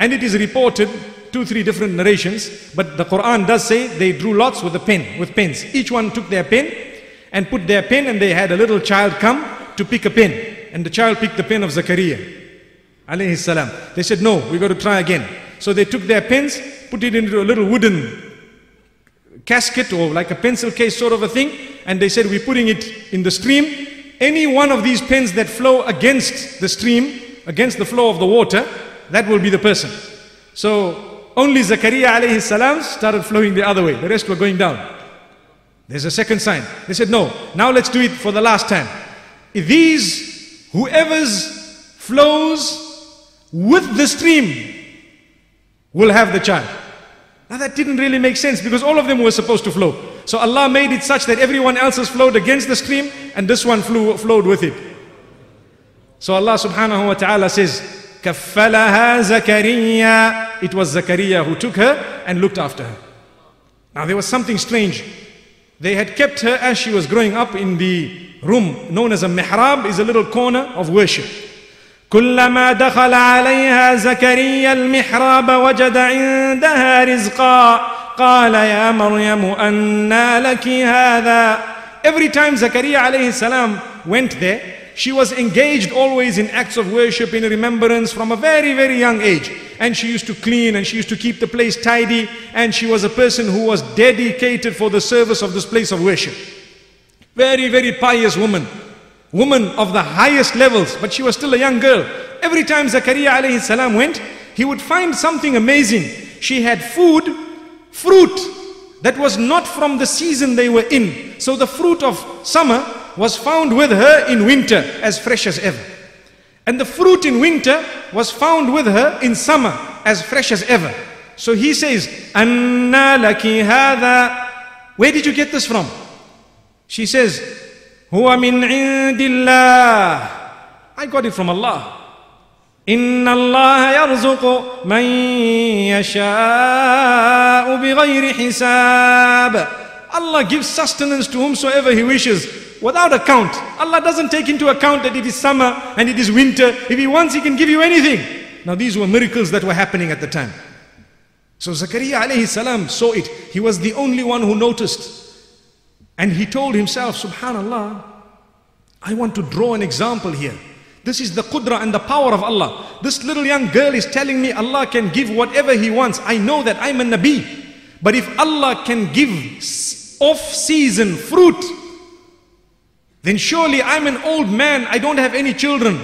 And it is reported two, three different narrations, but the Quran does say they drew lots with a pen, with pens. Each one took their pen and put their pen and they had a little child come to pick a pen. And the child picked the pen of Zakaria. Alayhi salam. They said, no, we've got to try again. So they took their pens, put it into a little wooden casket or like a pencil case sort of a thing, and they said, we're putting it in the stream. Any one of these pens that flow against the stream, against the flow of the water, that will be the person. So only Zakaria alayhi salam started flowing the other way. The rest were going down. There's a second sign. They said, no, now let's do it for the last time. If These, whoever's flows with the stream will have the child. Now that didn't really make sense because all of them were supposed to flow. So Allah made it such that everyone else's flowed against the stream and this one flew, flowed with it. So Allah subhanahu wa ta'ala says, كَفَّلَهَا زَكَرِيَّا It was Zakaria who took her and looked after her. Now there was something strange. They had kept her as she was growing up in the room known as a mihrab, is a little corner of worship. كلما دخل عليها زكريا المحراب وجد عندها رزقا قال يا مريم أنى لك هذا Every time Zakaria alayhi salam went there, she was engaged always in acts of worship, in remembrance from a very, very young age. And she used to clean and she used to keep the place tidy. And she was a person who was dedicated for the service of this place of worship. Very, very pious woman woman of the highest levels, but she was still a young girl. Every time Zakaria alayhi salam went, he would find something amazing. She had food, fruit that was not from the season they were in. So the fruit of summer was found with her in winter as fresh as ever. And the fruit in winter was found with her in summer as fresh as ever. So he says, Anna laki hada. Where did you get this from? She says, هو من عند الله I got it from Allah إن الله يرزق من يشاء بغير حساب Allah gives sustenance to whomsoever He wishes without account. Allah doesn't take into account that it is summer and it is winter. If He wants, He can give you anything. Now, these were miracles that were happening at the time. So, Zakaria alayhi salam saw it. He was the only one who noticed. And he told himself, Subhanallah, I want to draw an example here. This is the qudra and the power of Allah. This little young girl is telling me Allah can give whatever He wants. I know that I'm a Nabi. But if Allah can give off-season fruit, then surely I'm an old man, I don't have any children.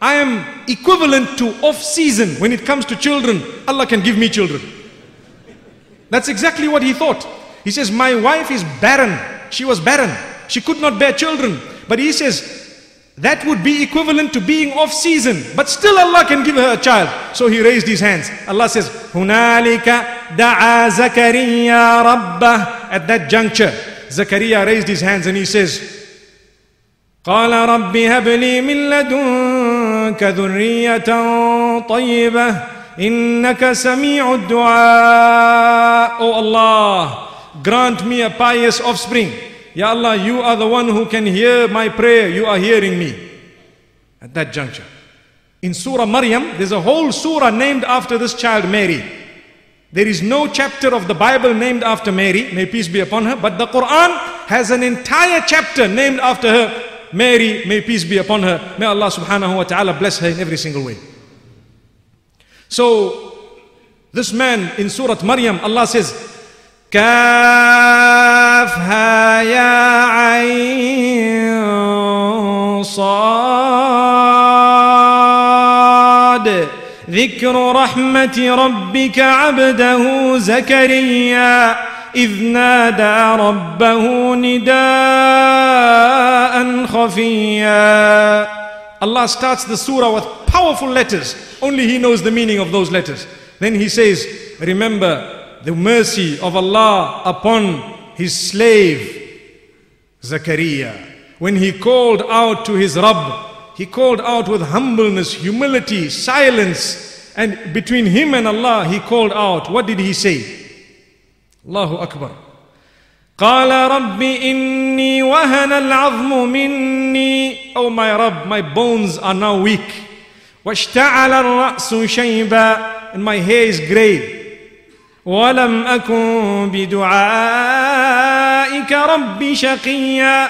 I am equivalent to off season when it comes to children. Allah can give me children. That's exactly what he thought. He says, My wife is barren. She was barren. She could not bear children. But he says, that would be equivalent to being off season. But still Allah can give her a child. So he raised his hands. Allah says, Hunalika da'a Zakaria rabbah. At that juncture, Zakaria raised his hands and he says, قال رب هب لي من لدنك ذرية طيبة إنك سميع الدعاء Oh Allah, grant me a pious offspring. Ya Allah, you are the one who can hear my prayer. You are hearing me. At that juncture. In Surah Maryam, there's a whole surah named after this child, Mary. There is no chapter of the Bible named after Mary, may peace be upon her, but the Quran has an entire chapter named after her, Mary, may peace be upon her. May Allah subhanahu wa ta'ala bless her in every single way. So, this man in Surah Maryam, Allah says, كافها يا عين صاد ذكر رحمة ربك عبده زكريا إذ نادى ربه نداء خفيا Allah starts the surah with powerful letters. Only He knows the meaning of those letters. Then He says, Remember the mercy of Allah upon His slave Zakaria. When he called out to his Rabb, he called out with humbleness, humility, silence, and between him and Allah, he called out. What did he say? Allahu Akbar. قال رب إني وهن العظم مني Oh my Rabb, my bones are now weak. واشتعل الرأس شيبا And my hair is gray. ولم أكن بدعائك رب شقيا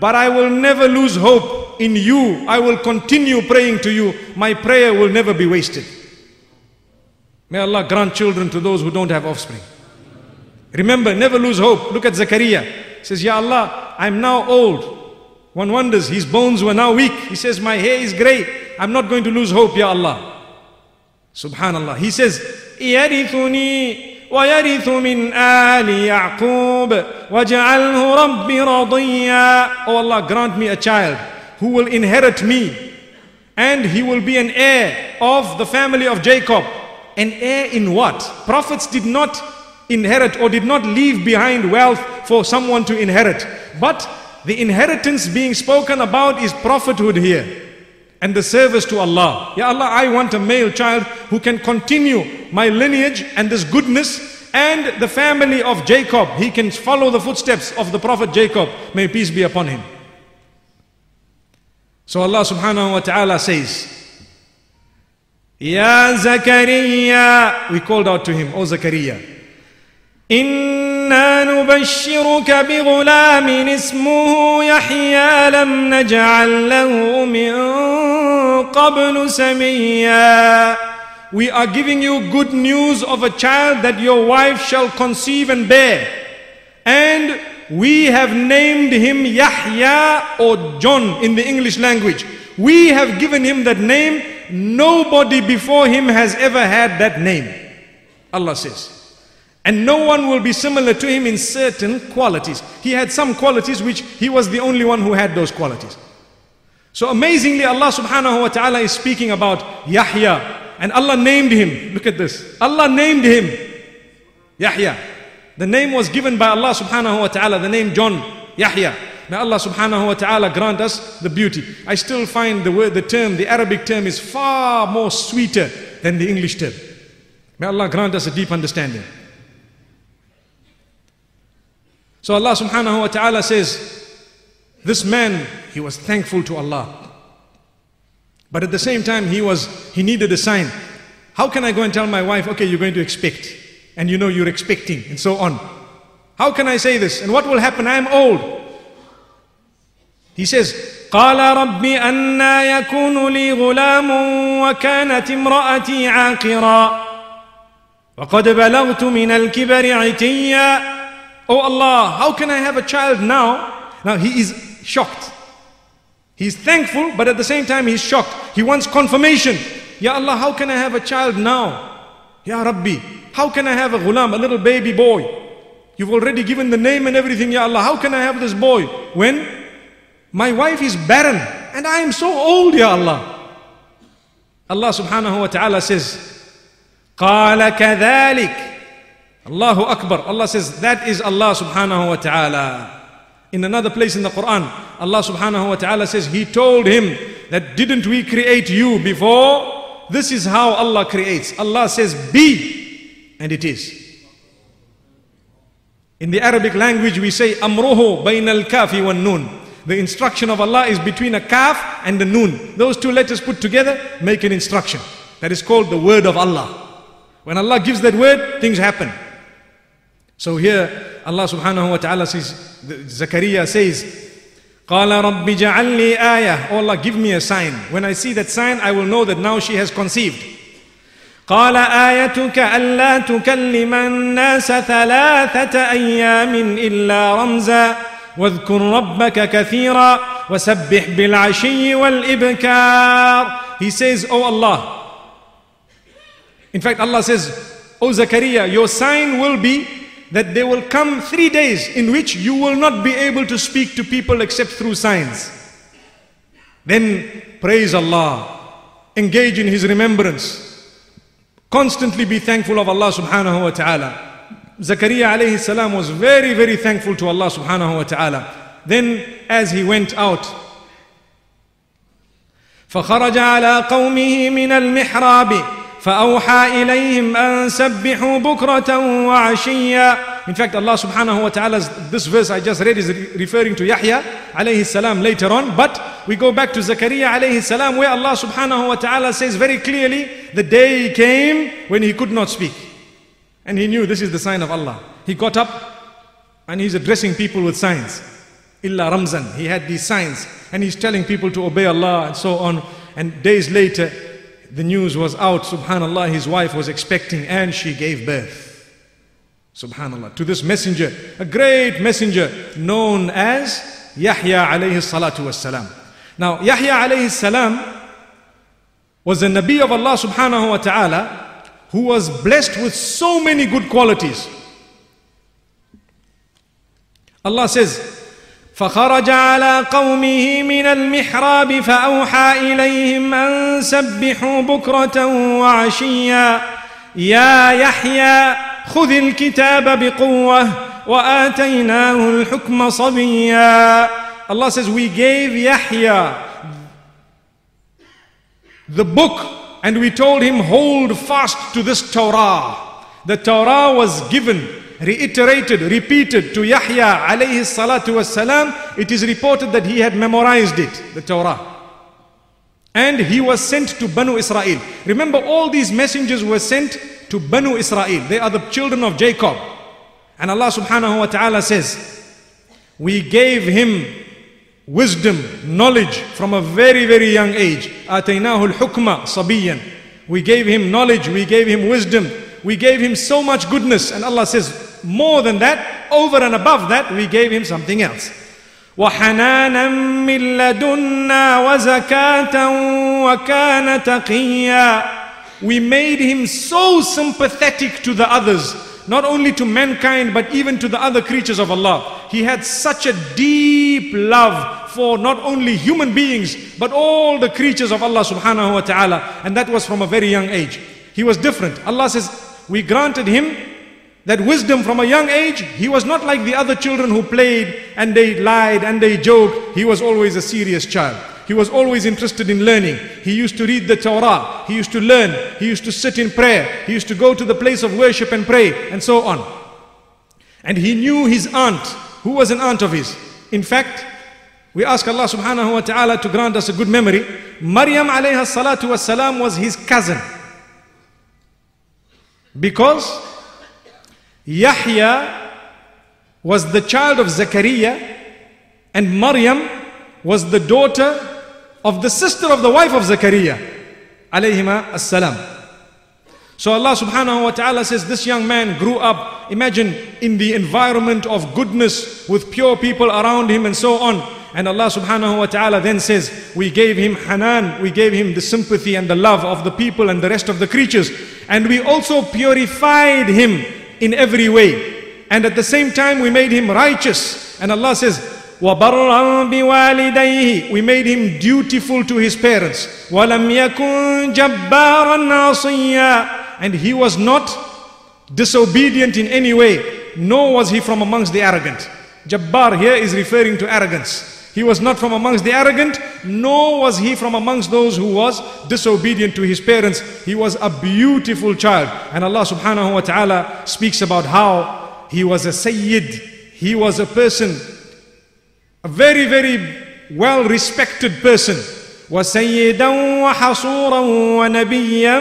But I will never lose hope in you. I will continue praying to you. My prayer will never be wasted. May Allah grant children to those who don't have offspring. Remember, never lose hope. Look at Zakaria. He says, Ya Allah, I'm now old. One wonders, his bones were now weak. He says, My hair is grey. I'm not going to lose hope, Ya Allah. Subhanallah. He says, يرثني ويرث من آل يعقوب واجعله ربي رضيا Oh Allah, grant me a child who will inherit me and he will be an heir of the family of Jacob. An heir in what? Prophets did not inherit or did not leave behind wealth for someone to inherit. But the inheritance being spoken about is prophethood here and the service to Allah. Ya Allah, I want a male child who can continue my lineage and this goodness and the family of Jacob. He can follow the footsteps of the Prophet Jacob. May peace be upon him. So Allah subhanahu wa ta'ala says, Ya Zakaria, we called out to him, O Zakaria, إنا نبشرك بغلام اسمه يحيى لم نجعل له من قبل سميا We are giving you good news of a child that your wife shall conceive and bear. And we have named him Yahya or John in the English language. We have given him that name. Nobody before him has ever had that name. Allah says. And no one will be similar to him in certain qualities. He had some qualities which he was the only one who had those qualities. So amazingly, Allah subhanahu wa ta'ala is speaking about Yahya. And Allah named him. Look at this. Allah named him Yahya. The name was given by Allah subhanahu wa ta'ala, the name John Yahya. May Allah subhanahu wa ta'ala grant us the beauty. I still find the word, the term, the Arabic term is far more sweeter than the English term. May Allah grant us a deep understanding. So Allah subhanahu wa ta'ala says, this man, he was thankful to Allah. But at the same time, he was, he needed a sign. How can I go and tell my wife, okay, you're going to expect, and you know you're expecting, and so on. How can I say this? And what will happen? I am old. He says, قال رب أنا يكون لي غلام وكانت امرأتي عاقرا وقد بلغت من الكبر عتيا Oh Allah, how can I have a child now? Now he is shocked. He's thankful, but at the same time he's shocked. He wants confirmation. Ya Allah, how can I have a child now? Ya Rabbi, how can I have a ghulam, a little baby boy? You've already given the name and everything, Ya Allah. How can I have this boy? When my wife is barren and I am so old, Ya Allah. Allah subhanahu wa ta'ala says, قال كذلك Allahu Akbar. Allah says, that is Allah subhanahu wa ta'ala. In another place in the Quran, Allah subhanahu wa ta'ala says, He told him that didn't we create you before? This is how Allah creates. Allah says, be, and it is. In the Arabic language, we say, Amruhu bain al kafi wa nun. The instruction of Allah is between a kaf and a noon. Those two letters put together make an instruction. That is called the word of Allah. When Allah gives that word, things happen. So here Allah subhanahu wa ta'ala says, Zakaria says, قال رب جعل لي آية Oh Allah give me a sign When I see that sign I will know that now she has conceived قال آيتك ألا تكلم الناس ثلاثة أيام إلا رمزا واذكر ربك كثيرا وسبح بالعشي والإبكار He says, Oh Allah In fact Allah says, Oh Zakaria, your sign will be that there will come three days in which you will not be able to speak to people except through signs. Then praise Allah, engage in His remembrance, constantly be thankful of Allah subhanahu wa ta'ala. Zakaria alayhi salam was very, very thankful to Allah subhanahu wa ta'ala. Then as he went out, فخرج على قومه من المحراب فأوحى إليهم أن سبحوا بكرة وعشيا In fact, Allah subhanahu wa ta'ala, this verse I just read is referring to Yahya alayhi salam later on. But we go back to Zakaria alayhi salam where Allah subhanahu wa ta'ala says very clearly, the day came when he could not speak. And he knew this is the sign of Allah. He got up and he's addressing people with signs. Illa Ramzan. He had these signs and he's telling people to obey Allah and so on. And days later, the news was out. Subhanallah, his wife was expecting and she gave birth. Subhanallah. To this messenger, a great messenger known as Yahya alayhi salatu was salam. Now, Yahya alayhi salam was a Nabi of Allah subhanahu wa ta'ala who was blessed with so many good qualities. Allah says, فخرج على قومه من المحراب فأوحى إليهم أن سبحوا بكرة وعشيا يا يحيى خذ الكتاب بقوة وآتيناه الحكم صبيا Allah says we gave Yahya the book and we told him hold fast to this Torah. The Torah was given, reiterated, repeated to Yahya alayhi salatu wasalam, it is reported that he had memorized it, the Torah. And he was sent to Banu Israel. Remember, all these messengers were sent to Banu Israel. They are the children of Jacob. And Allah subhanahu wa ta'ala says, We gave him wisdom, knowledge from a very, very young age. Atainahul hukma sabiyan. We gave him knowledge, we gave him wisdom, we gave him so much goodness. And Allah says, more than that, over and above that, we gave him something else. وحنانا من لدنا وزكاة وكان تقيا We made him so sympathetic to the others not only to mankind but even to the other creatures of Allah. He had such a deep love for not only human beings but all the creatures of Allah subhanahu wa ta'ala and that was from a very young age. He was different. Allah says, we granted him that wisdom from a young age. He was not like the other children who played and they lied and they joked. He was always a serious child. He was always interested in learning. He used to read the Torah. He used to learn. He used to sit in prayer. He used to go to the place of worship and pray and so on. And he knew his aunt, who was an aunt of his. In fact, we ask Allah subhanahu wa ta'ala to grant us a good memory. Maryam alayha salatu was salam was his cousin. Because Yahya was the child of Zakaria and Maryam was the daughter of the sister of the wife of Zakaria alayhima as-salam. So Allah subhanahu wa ta'ala says this young man grew up, imagine in the environment of goodness with pure people around him and so on. And Allah subhanahu wa ta'ala then says, we gave him hanan, we gave him the sympathy and the love of the people and the rest of the creatures. And we also purified him in every way. And at the same time we made him righteous. And Allah says, وَبَرًّا بِوَالِدَيْهِ We made him dutiful to his parents. وَلَمْ يَكُنْ جَبَّارًا عَصِيًّا And he was not disobedient in any way, nor was he from amongst the arrogant. Jabbar here is referring to arrogance. He was not from amongst the arrogant, nor was he from amongst those who was disobedient to his parents. He was a beautiful child. And Allah subhanahu wa ta'ala speaks about how he was a sayyid. He was a person, a very, very well respected person. وسيدا وحصورا ونبيا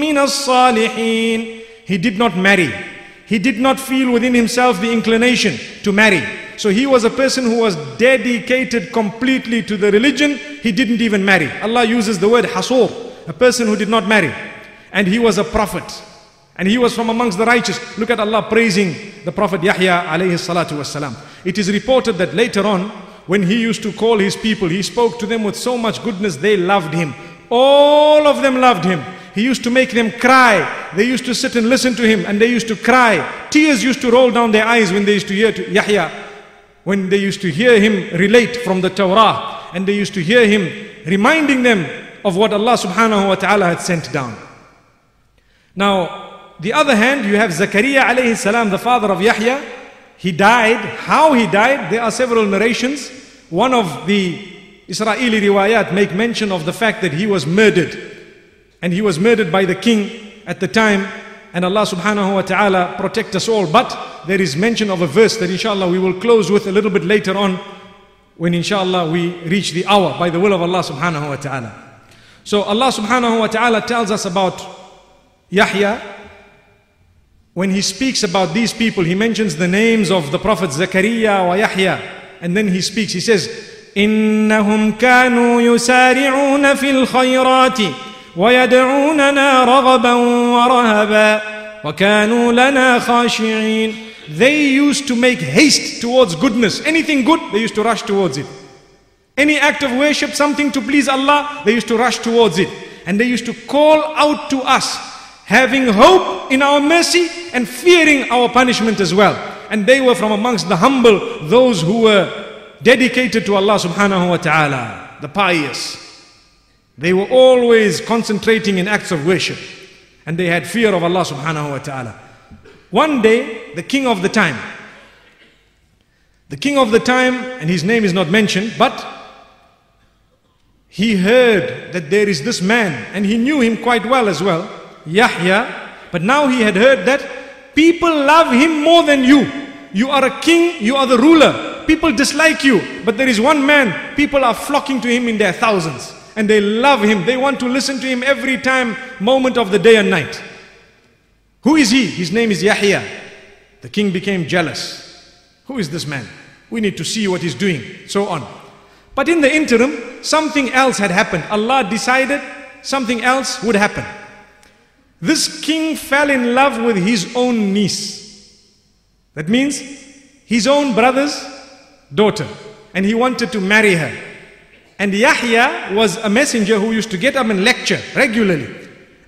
من الصالحين He did not marry. He did not feel within himself the inclination to marry. So he was a person who was dedicated completely to the religion. He didn't even marry. Allah uses the word hasur, a person who did not marry. And he was a prophet. And he was from amongst the righteous. Look at Allah praising the Prophet Yahya alayhi salatu wasalam. It is reported that later on, when he used to call his people, he spoke to them with so much goodness, they loved him. All of them loved him. He used to make them cry. They used to sit and listen to him and they used to cry. Tears used to roll down their eyes when they used to hear to Yahya, when they used to hear him relate from the Torah and they used to hear him reminding them of what Allah subhanahu wa ta'ala had sent down. Now, the other hand, you have Zakaria alayhi salam, the father of Yahya. He died. How he died? There are several narrations. One of the Israeli riwayat make mention of the fact that he was murdered. And he was murdered by the king at the time. And Allah subhanahu wa ta'ala protect us all. But there is mention of a verse that inshallah we will close with a little bit later on when inshallah we reach the hour by the will of Allah subhanahu wa ta'ala. So Allah subhanahu wa ta'ala tells us about Yahya when he speaks about these people, he mentions the names of the prophets Zakaria wa Yahya. And then he speaks, he says, إنهم كانوا يسارعون في الخيرات ويدعوننا رغبا ورهبا وكانوا لنا خاشعين They used to make haste towards goodness. Anything good, they used to rush towards it. Any act of worship, something to please Allah, they used to rush towards it. And they used to call out to us, having hope in our mercy and fearing our punishment as well. And they were from amongst the humble, those who were dedicated to Allah subhanahu wa ta'ala, the pious. They were always concentrating in acts of worship. And they had fear of Allah subhanahu wa ta'ala. One day, the king of the time, the king of the time, and his name is not mentioned, but he heard that there is this man, and he knew him quite well as well, Yahya, but now he had heard that people love him more than you. You are a king, you are the ruler. People dislike you, but there is one man, people are flocking to him in their thousands, and they love him. They want to listen to him every time, moment of the day and night. Who is he? His name is Yahya. The king became jealous. Who is this man? We need to see what he's doing. So on. But in the interim, something else had happened. Allah decided something else would happen. This king fell in love with his own niece. That means his own brother's daughter. And he wanted to marry her. And Yahya was a messenger who used to get up and lecture regularly.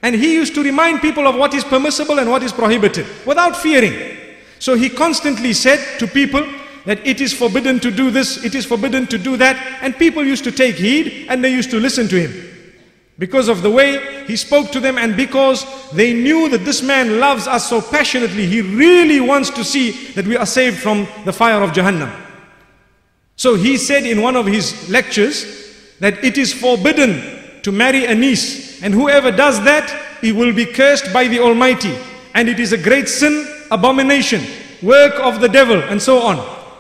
And he used to remind people of what is permissible and what is prohibited without fearing. So he constantly said to people that it is forbidden to do this, it is forbidden to do that. And people used to take heed and they used to listen to him. Because of the way he spoke to them and because they knew that this man loves us so passionately, he really wants to see that we are saved from the fire of Jahannam. So he said in one of his lectures that it is forbidden to marry a niece and whoever does that, he will be cursed by the Almighty. And it is a great sin, abomination, work of the devil, and so on.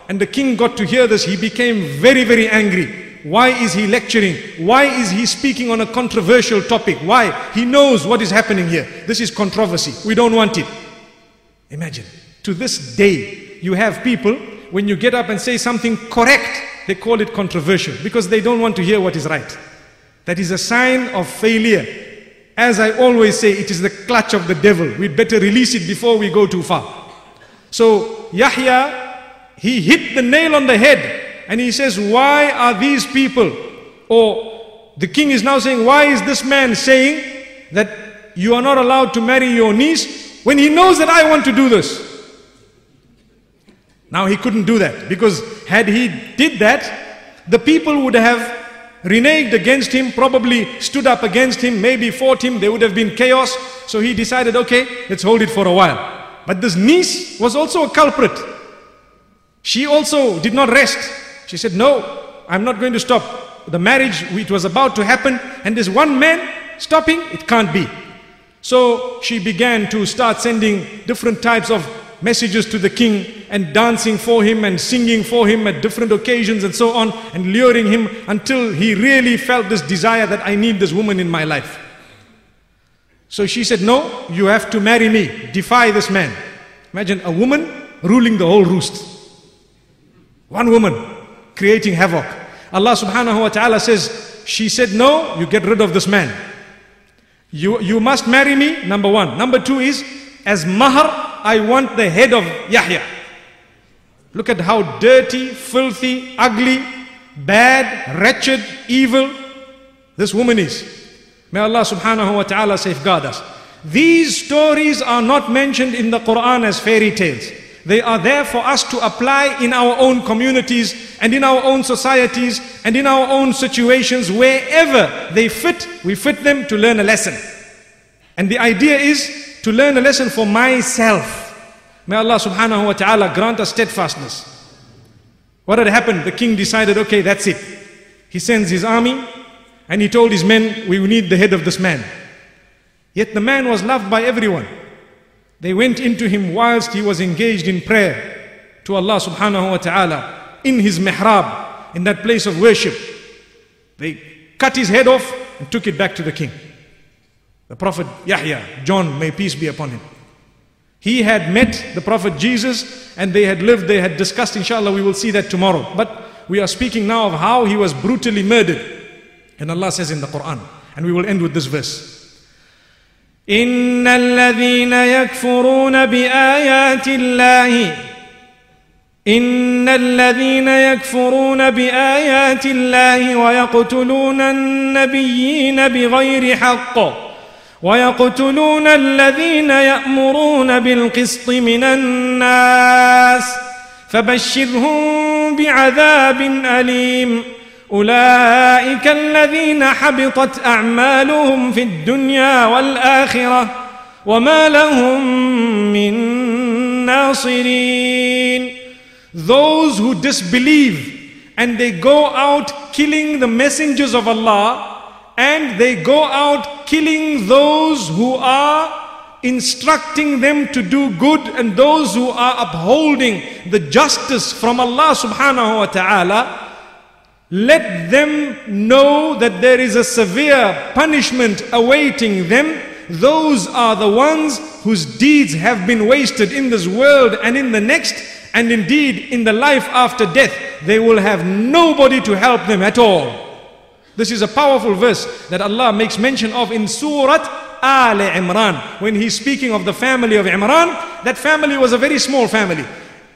And the king got to hear this. He became very, very angry. Why is he lecturing? Why is he speaking on a controversial topic? Why? He knows what is happening here. This is controversy. We don't want it. Imagine. To this day, you have people, when you get up and say something correct, they call it controversial because they don't want to hear what is right. That is a sign of failure. As I always say, it is the clutch of the devil. We'd better release it before we go too far. So Yahya, he hit the nail on the head and he says, why are these people, or the king is now saying, why is this man saying that you are not allowed to marry your niece when he knows that I want to do this? Now he couldn't do that because had he did that, the people would have reneged against him, probably stood up against him, maybe fought him, there would have been chaos. So he decided, okay, let's hold it for a while. But this niece was also a culprit. She also did not rest. She said, no, I'm not going to stop. The marriage, it was about to happen, and there's one man stopping, it can't be. So she began to start sending different types of messages to the king and dancing for him and singing for him at different occasions and so on and luring him until he really felt this desire that I need this woman in my life. So she said, no, you have to marry me. Defy this man. Imagine a woman ruling the whole roost. One woman creating havoc. Allah subhanahu wa ta'ala says, she said, no, you get rid of this man. You, you must marry me, number one. Number two is, as mahar, I want the head of Yahya. Look at how dirty, filthy, ugly, bad, wretched, evil this woman is. May Allah subhanahu wa ta'ala safeguard us. These stories are not mentioned in the Quran as fairy tales. They are there for us to apply in our own communities and in our own societies and in our own situations. Wherever they fit, we fit them to learn a lesson. And the idea is to learn a lesson for myself. May Allah subhanahu wa ta'ala grant us steadfastness. What had happened? The king decided, okay, that's it. He sends his army and he told his men, we need the head of this man. Yet the man was loved by everyone. They went into him whilst he was engaged in prayer to Allah subhanahu wa ta'ala in his mihrab, in that place of worship. They cut his head off and took it back to the king. The Prophet Yahya, John, may peace be upon him. He had met the Prophet Jesus and they had lived, they had discussed, inshallah, we will see that tomorrow. But we are speaking now of how he was brutally murdered. And Allah says in the Quran, and we will end with this verse. إن الذين يكفرون بآيات الله إن الذين يكفرون بآيات الله ويقتلون النبيين بغير حق ويقتلون الذين يأمرون بالقسط من الناس فبشرهم بعذاب أليم. أولئك الذين حبطت أعمالهم في الدنيا والآخرة وما لهم من ناصرين. Those who disbelieve and they go out killing the messengers of Allah and they go out killing those who are instructing them to do good and those who are upholding the justice from Allah subhanahu wa ta'ala let them know that there is a severe punishment awaiting them. Those are the ones whose deeds have been wasted in this world and in the next, and indeed in the life after death. They will have nobody to help them at all. This is a powerful verse that Allah makes mention of in Surah Al Imran. When He's speaking of the family of Imran, that family was a very small family.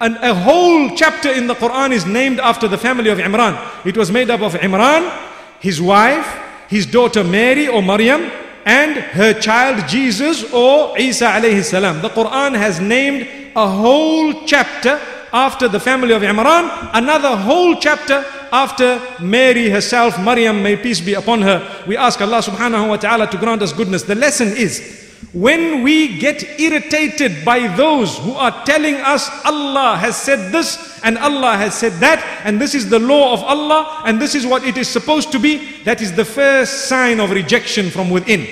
And a whole chapter in the Quran is named after the family of Imran. It was made up of Imran, his wife, his daughter Mary or Maryam, and her child Jesus or Isa alayhi salam. The Quran has named a whole chapter after the family of Imran, another whole chapter after Mary herself, Maryam, may peace be upon her. We ask Allah subhanahu wa ta'ala to grant us goodness. The lesson is, when we get irritated by those who are telling us Allah has said this and Allah has said that and this is the law of Allah and this is what it is supposed to be, that is the first sign of rejection from within.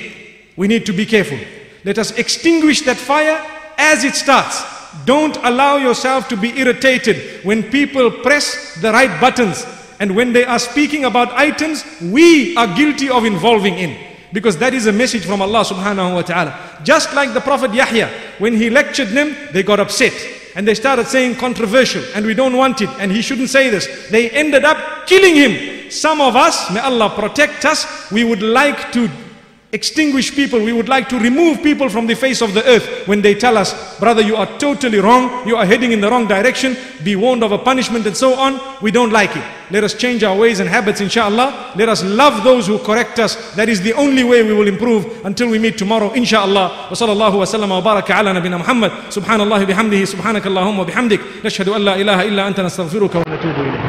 We need to be careful. Let us extinguish that fire as it starts. Don't allow yourself to be irritated when people press the right buttons and when they are speaking about items we are guilty of involving in. Because that is a message from Allah subhanahu wa ta'ala. Just like the Prophet Yahya, when he lectured them, they got upset. And they started saying controversial, and we don't want it, and he shouldn't say this. They ended up killing him. Some of us, may Allah protect us, we would like to extinguish people, we would like to remove people from the face of the earth when they tell us, brother, you are totally wrong, you are heading in the wrong direction, be warned of a punishment and so on. We don't like it. Let us change our ways and habits, inshallah. Let us love those who correct us. That is the only way we will improve until we meet tomorrow, inshallah. Sallallahu wa sallam wa baraka ala nabina Muhammad. Subhanallah bihamdihi, subhanakallahumma an la ilaha illa anta nastaghfiruka wa natubu ilayk.